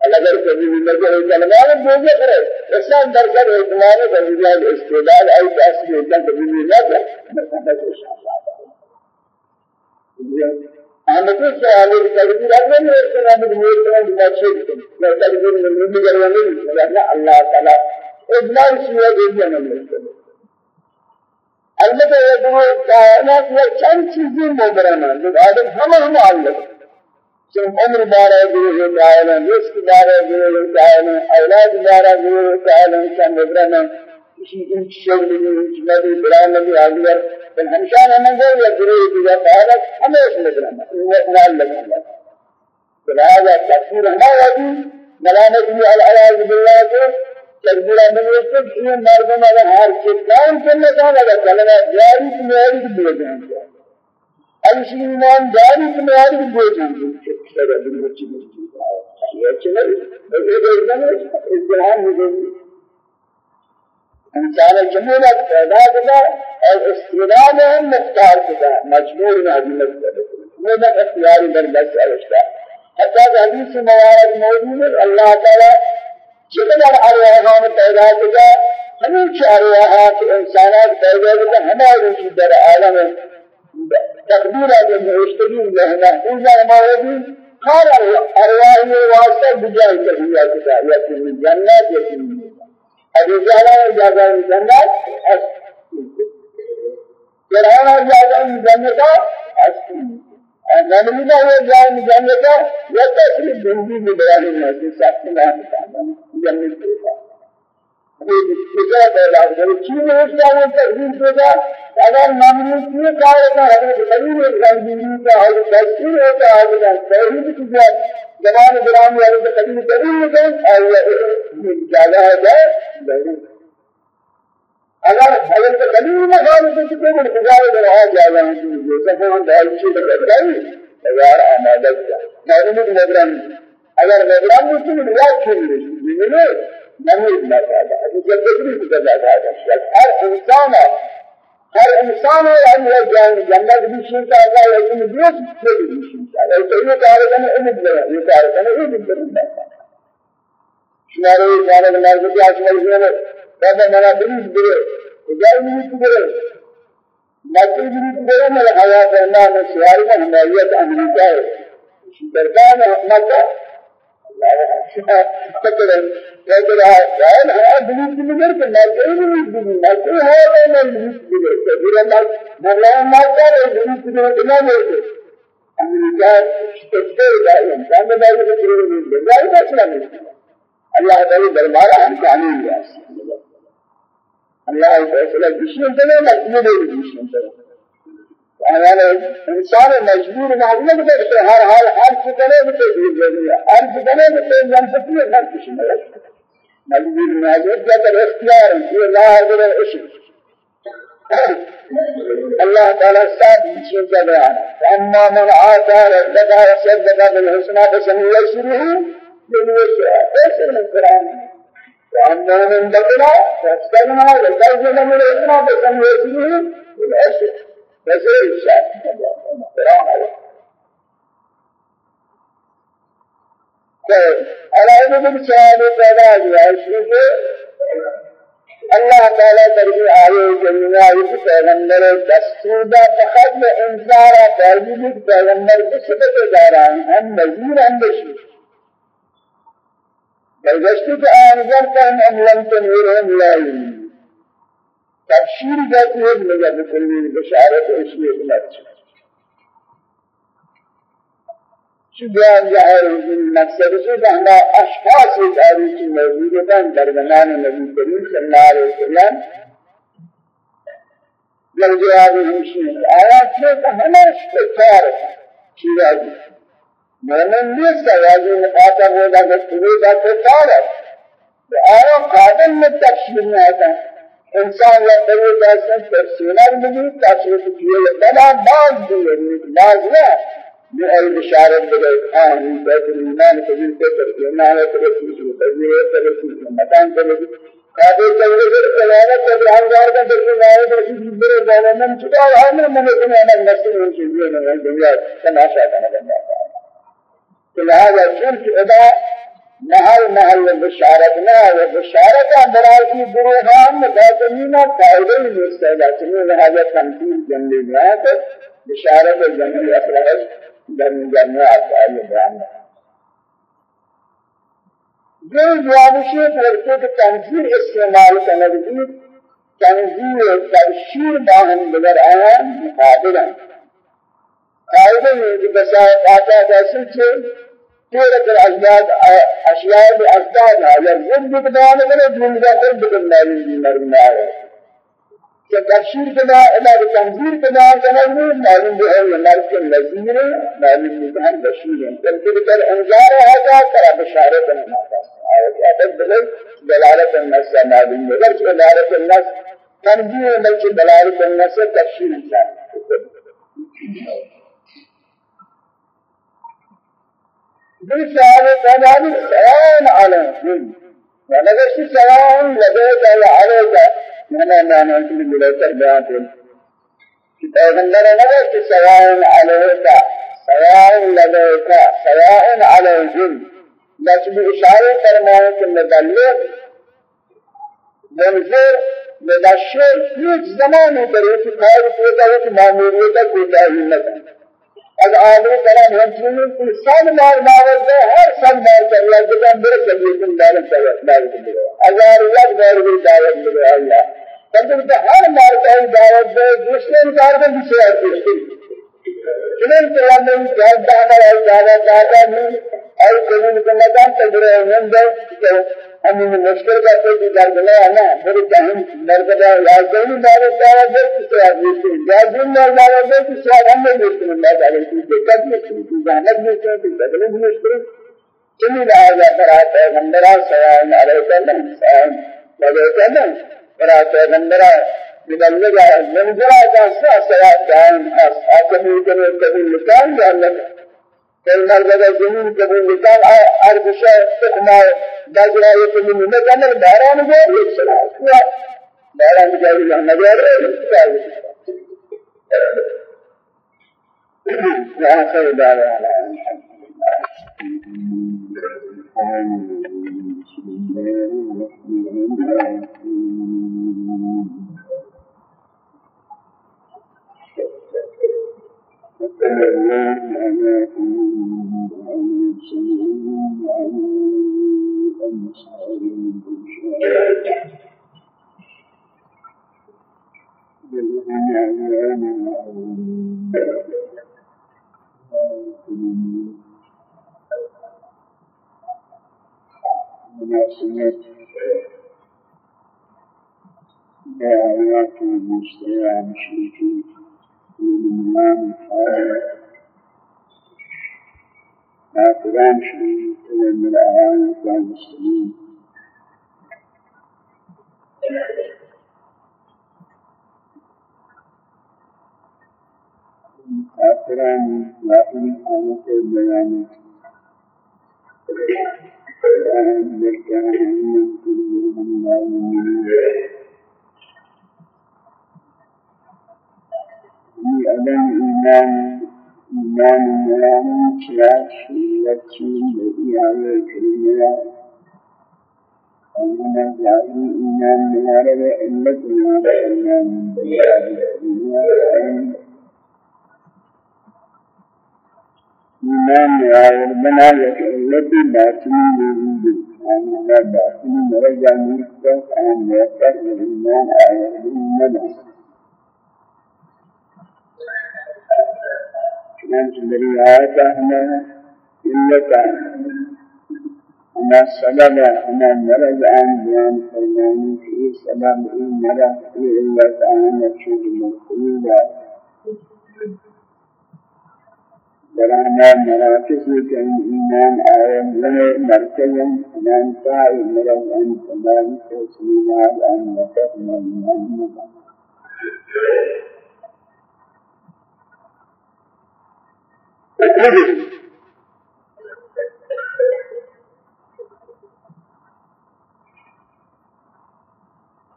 اگر کبھی نظر کلمات بوجھے کرے اسلام درجہ اعتماد درجہ استعداد ای تاثیر ہوتا کبھی بھی نہ تھا ہم تو سوال تقدیر اگر میں اس طرح میں میرے طرح بچے میں تقدیر میں نہیں کروانے اللہ تعالی سیوا دے دیا میں البته یہ کائنات میں چند چیزیں مبرم ہیں جو آدم ہم ہم معلق چون عمر بارے گروہ کائنات رزق بارے گروہ کائنات أولاد بارے گروہ کائنات کا مبرم ہے کسی ان شغل نہیں نبی بلا نبی آدیار بل ہمشان ہمیں گئے یا گرے دیگا پہلت ہمیں اس میں کرنا مال لگا بلہذا تکفیر ہما وجی ملانت بھی العیاض باللہ کو تکبیرہ من وسط یہ مردم اگر ہر چکان کرنے کا لگا کلمہ جاری کی میاری کی بے جان ایسی ایمان جاری کی میاری کی بے جان سبب بالمرچی مرچی یہ چلے یہ دیکھنا ہے ازدہام ہو گئی انسان جمولت پیدا کدا اور استعداد ہم مختار کدا مجبور نہ بھی مختار وہ نہ اختیاری در بس ارشتا حتی کہ حدیث موارد موجود ہے اللہ تعالی جتنا ارواحان پیدا کدا ہمیں آرواحات انسانات پیدا کدا ہمارے کی در عالم تقدیر ہے مستقیم رہنا اوزا ہمارے بھی ہر آرواح واسطہ بجائے کہیا کدا یا جنت یا ابو جهل جاء من جنات فرعون جاء من جنات نبينا هو جاء من جنات يتصل بندي ببيان الناس ساتنا جنة یہ پیدا ہے چین اس کا وہ تقدیر پیدا اگر معمول کی کار کا حضرت خلیل الرحمن کا اور تفسیر ہوتا ہے حضرت توحید کی زمان گرام حضرت خلیل کریم کے اور زیادہ ہے اگر حضرت خلیل نے کہا تو کوئی گزارے در آ جائے جو کہ ہم دائیں سے بتائیں تیار آمادہ کیا معلوم ہے نگران اگر نگران کو ریا کھیل نمود مردادا حدیث تدریس مردادا ہر انسان ہر انسان ہے ان وہ جان جنت بھی شرط آتا ہے لیکن دوست سے بھی شرط آتا ہے تو یہ کار کرنے امید ہے یہ کار کرنے امید ہے شمارے جانے مرد کی آسمان میں بابا منا دریس برے جائے نہیں برے مکر دریس برے میں حیات کرنا میں سواری میں حمایت امریکہ ہے درکان مکہ فكرا لكن هذا هذا بنيت بنير كنا كل بنيت بنير ما كل هذا ما بنيت بنير كبير ما ما ما كان بنيت بنير كنا بنير أمريكا تكبر دائما كان دائما تكبر بنير دائما أسلم الله تعالى دربارا هم كانوا ياس الله تعالى بيشين تنا ما كنا بيشين تنا يعني انسان مجبور معلومه بده هر هر هر فتنه بده هر فتنه بده منطقي هر شيء مجبور معذور جد الاختيار هو لا هذا الشيء الله تعالى ساد شيء جبران فأما من آتى ربك وصدق بالحسنى فسنيسره لليسرى فسر من القرآن وأما من بطل فاستغنى وكذب بالحسنى فسنيسره للعسر نظر الشافعي على ابن بشار پیدا ہوا اس لیے اللہ تعالی درگی آئے جنیا اس پیغمبر دستور دا فقط انذار ترغیب پیغمبر صفت داران ہم مزید اندشی فلجشتك آنذرتهم أم لم تنذرهم لا يؤمنون تبشير يوم لجا بكل بشارة اسمه بلد شو بیان من مقصد سے عند اشخاص اس آری در موجود ہیں درمیان نبی کریم صلی وسلم لو آگے ہمشین مومن نیست واجی مخاطب ہوگا کہ تمہیں کا کفار ہے آیا قادم میں تکشیر نہ آتا انسان یا قوی داشتن تفسیران بگی تفسیر کیے بنا باز بھی باز نہ من البشارة بدأ آه من بيت الإيمان كبير كتر جمعنا ترسل تبيه ترسل مكان ترسل قادر تنظر كلامة قدر هم دار کا ترسل آئے ترسل جبر دانا من چکا آمن من اتنا من نسل من چیزیں من دنیا تماشا کرنا بنا لہذا شرک ادا محل محل بشارتنا وبشارة برائي بروحان متاتمين فائدة مستعداتنا لهذا تمثيل جنبيات؟ بشارة الجنبي أفراد جن جنات آل بیان جو جوابشی پرتے کہ تنظیر استعمال کرنے کی تنظیر تبشیر باہم بگر آیا مقابل قائدہ میں بسائے جیسے چھے تلك الأجداد أشياء بأجداد هذا بدان من دون ذاكر بدن مالي مرنا كتفسير كذا إلى تنزيل كذا كذا معلوم بأن نارك النزير معلوم بأن بشير تنزيل كالأنزار هذا ترى بشارة الناس أعتقد بل دلالة الناس معلوم بل دلالة الناس تنزيل بل دلالة الناس تفسير الناس بسال كلام سلام عليهم ونجس سلام لديك عليك منا منا كل ملوك بيان پیغمبر نبی سلام عليك سلام لديك سلام عليهم. لكن اشاره فرمائے کہ مبلغ منظر مبشر یک زمانی پر ایک کار کو کہ ماموریت کو چاہیے نہ از آدمی کلام همچنین کل سال مار مارد ہے ہر سال مار کر اللہ جب میرے کبھی تم دارن دعوت دعوت دے ہزار یک بار بھی دعوت دے اللہ تب تو ہر مار کا دعوت دے دوسرے انکار کو بھی شیئر کرتے چنین کلام میں جان دانا ہے دانا دانا نہیں اور کوئی کو مدان تک رہے ہیں ہم ان مشکل کا کوئی در بنا ہے نا میرے جہن مرتبہ لازمی دعوت دعوت دے کسی آدمی سے لازم دعوت دے کسی آدمی نے دیکھ اللہ تعالی کی دقت میں کی زحمت میں سے کی بدل میں مشکل چنی لہذا فرا پیغمبر سلام علیہ وسلم سلام علیہ وسلم فرا پیغمبر مبلغ منزلہ کا سلام دائم آسمی کے قبول لکان یا اللہ كلمة جگہ زمین قبول لکان عرب شاہ تقمع دجرا يتمنى مثلا داران جاي السلام داران جاي لنا جاي وآخر دعوانا مناسبت سبب ہمیں مرض آن بیان فرمانی کہ یہ سبب این مرض یہ علت آن نفشد مقلوب برانا مراکز کہ ایمان آئین لنے مرکزم ہمان تائی مرض آن تمام تسلیمات آن نفق من ایمان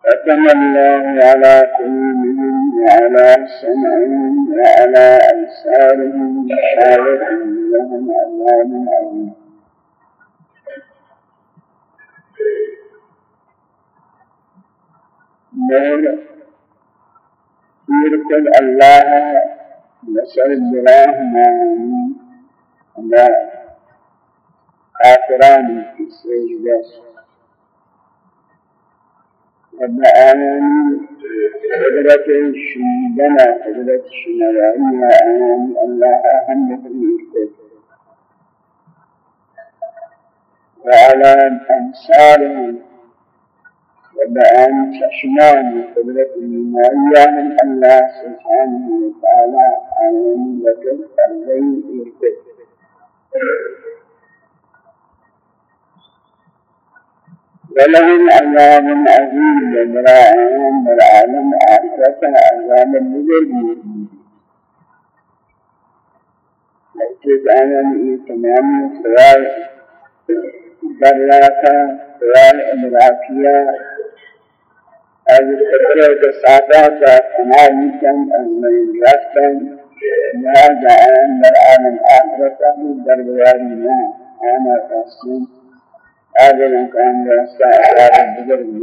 ختم الله على قلوبهم وعلى سمعهم وعلى أبصارهم غشاوة لهم عذاب عظيم نور يركب الله نسأل الله ما على كافران في السجدة رب آمين قدرة شمدنا قدرة شمرائية آمين الله أهم في الكتب وعلى أمثالهم وبأن تشمان قدرة المائية من الله سبحانه عن لكم الغيب الكتب ولهم عذاب عظيم للرائعين والعالم آخرة عذاب النذر. لكن أنا تمام سؤال دراتا سؤال إدراكية هذه الفكرة كسادات كمالكم الميلاتكم ماذا أن العالم آخرة من دربارنا أنا رسول هذا الإمكان رسائل هذا البذر من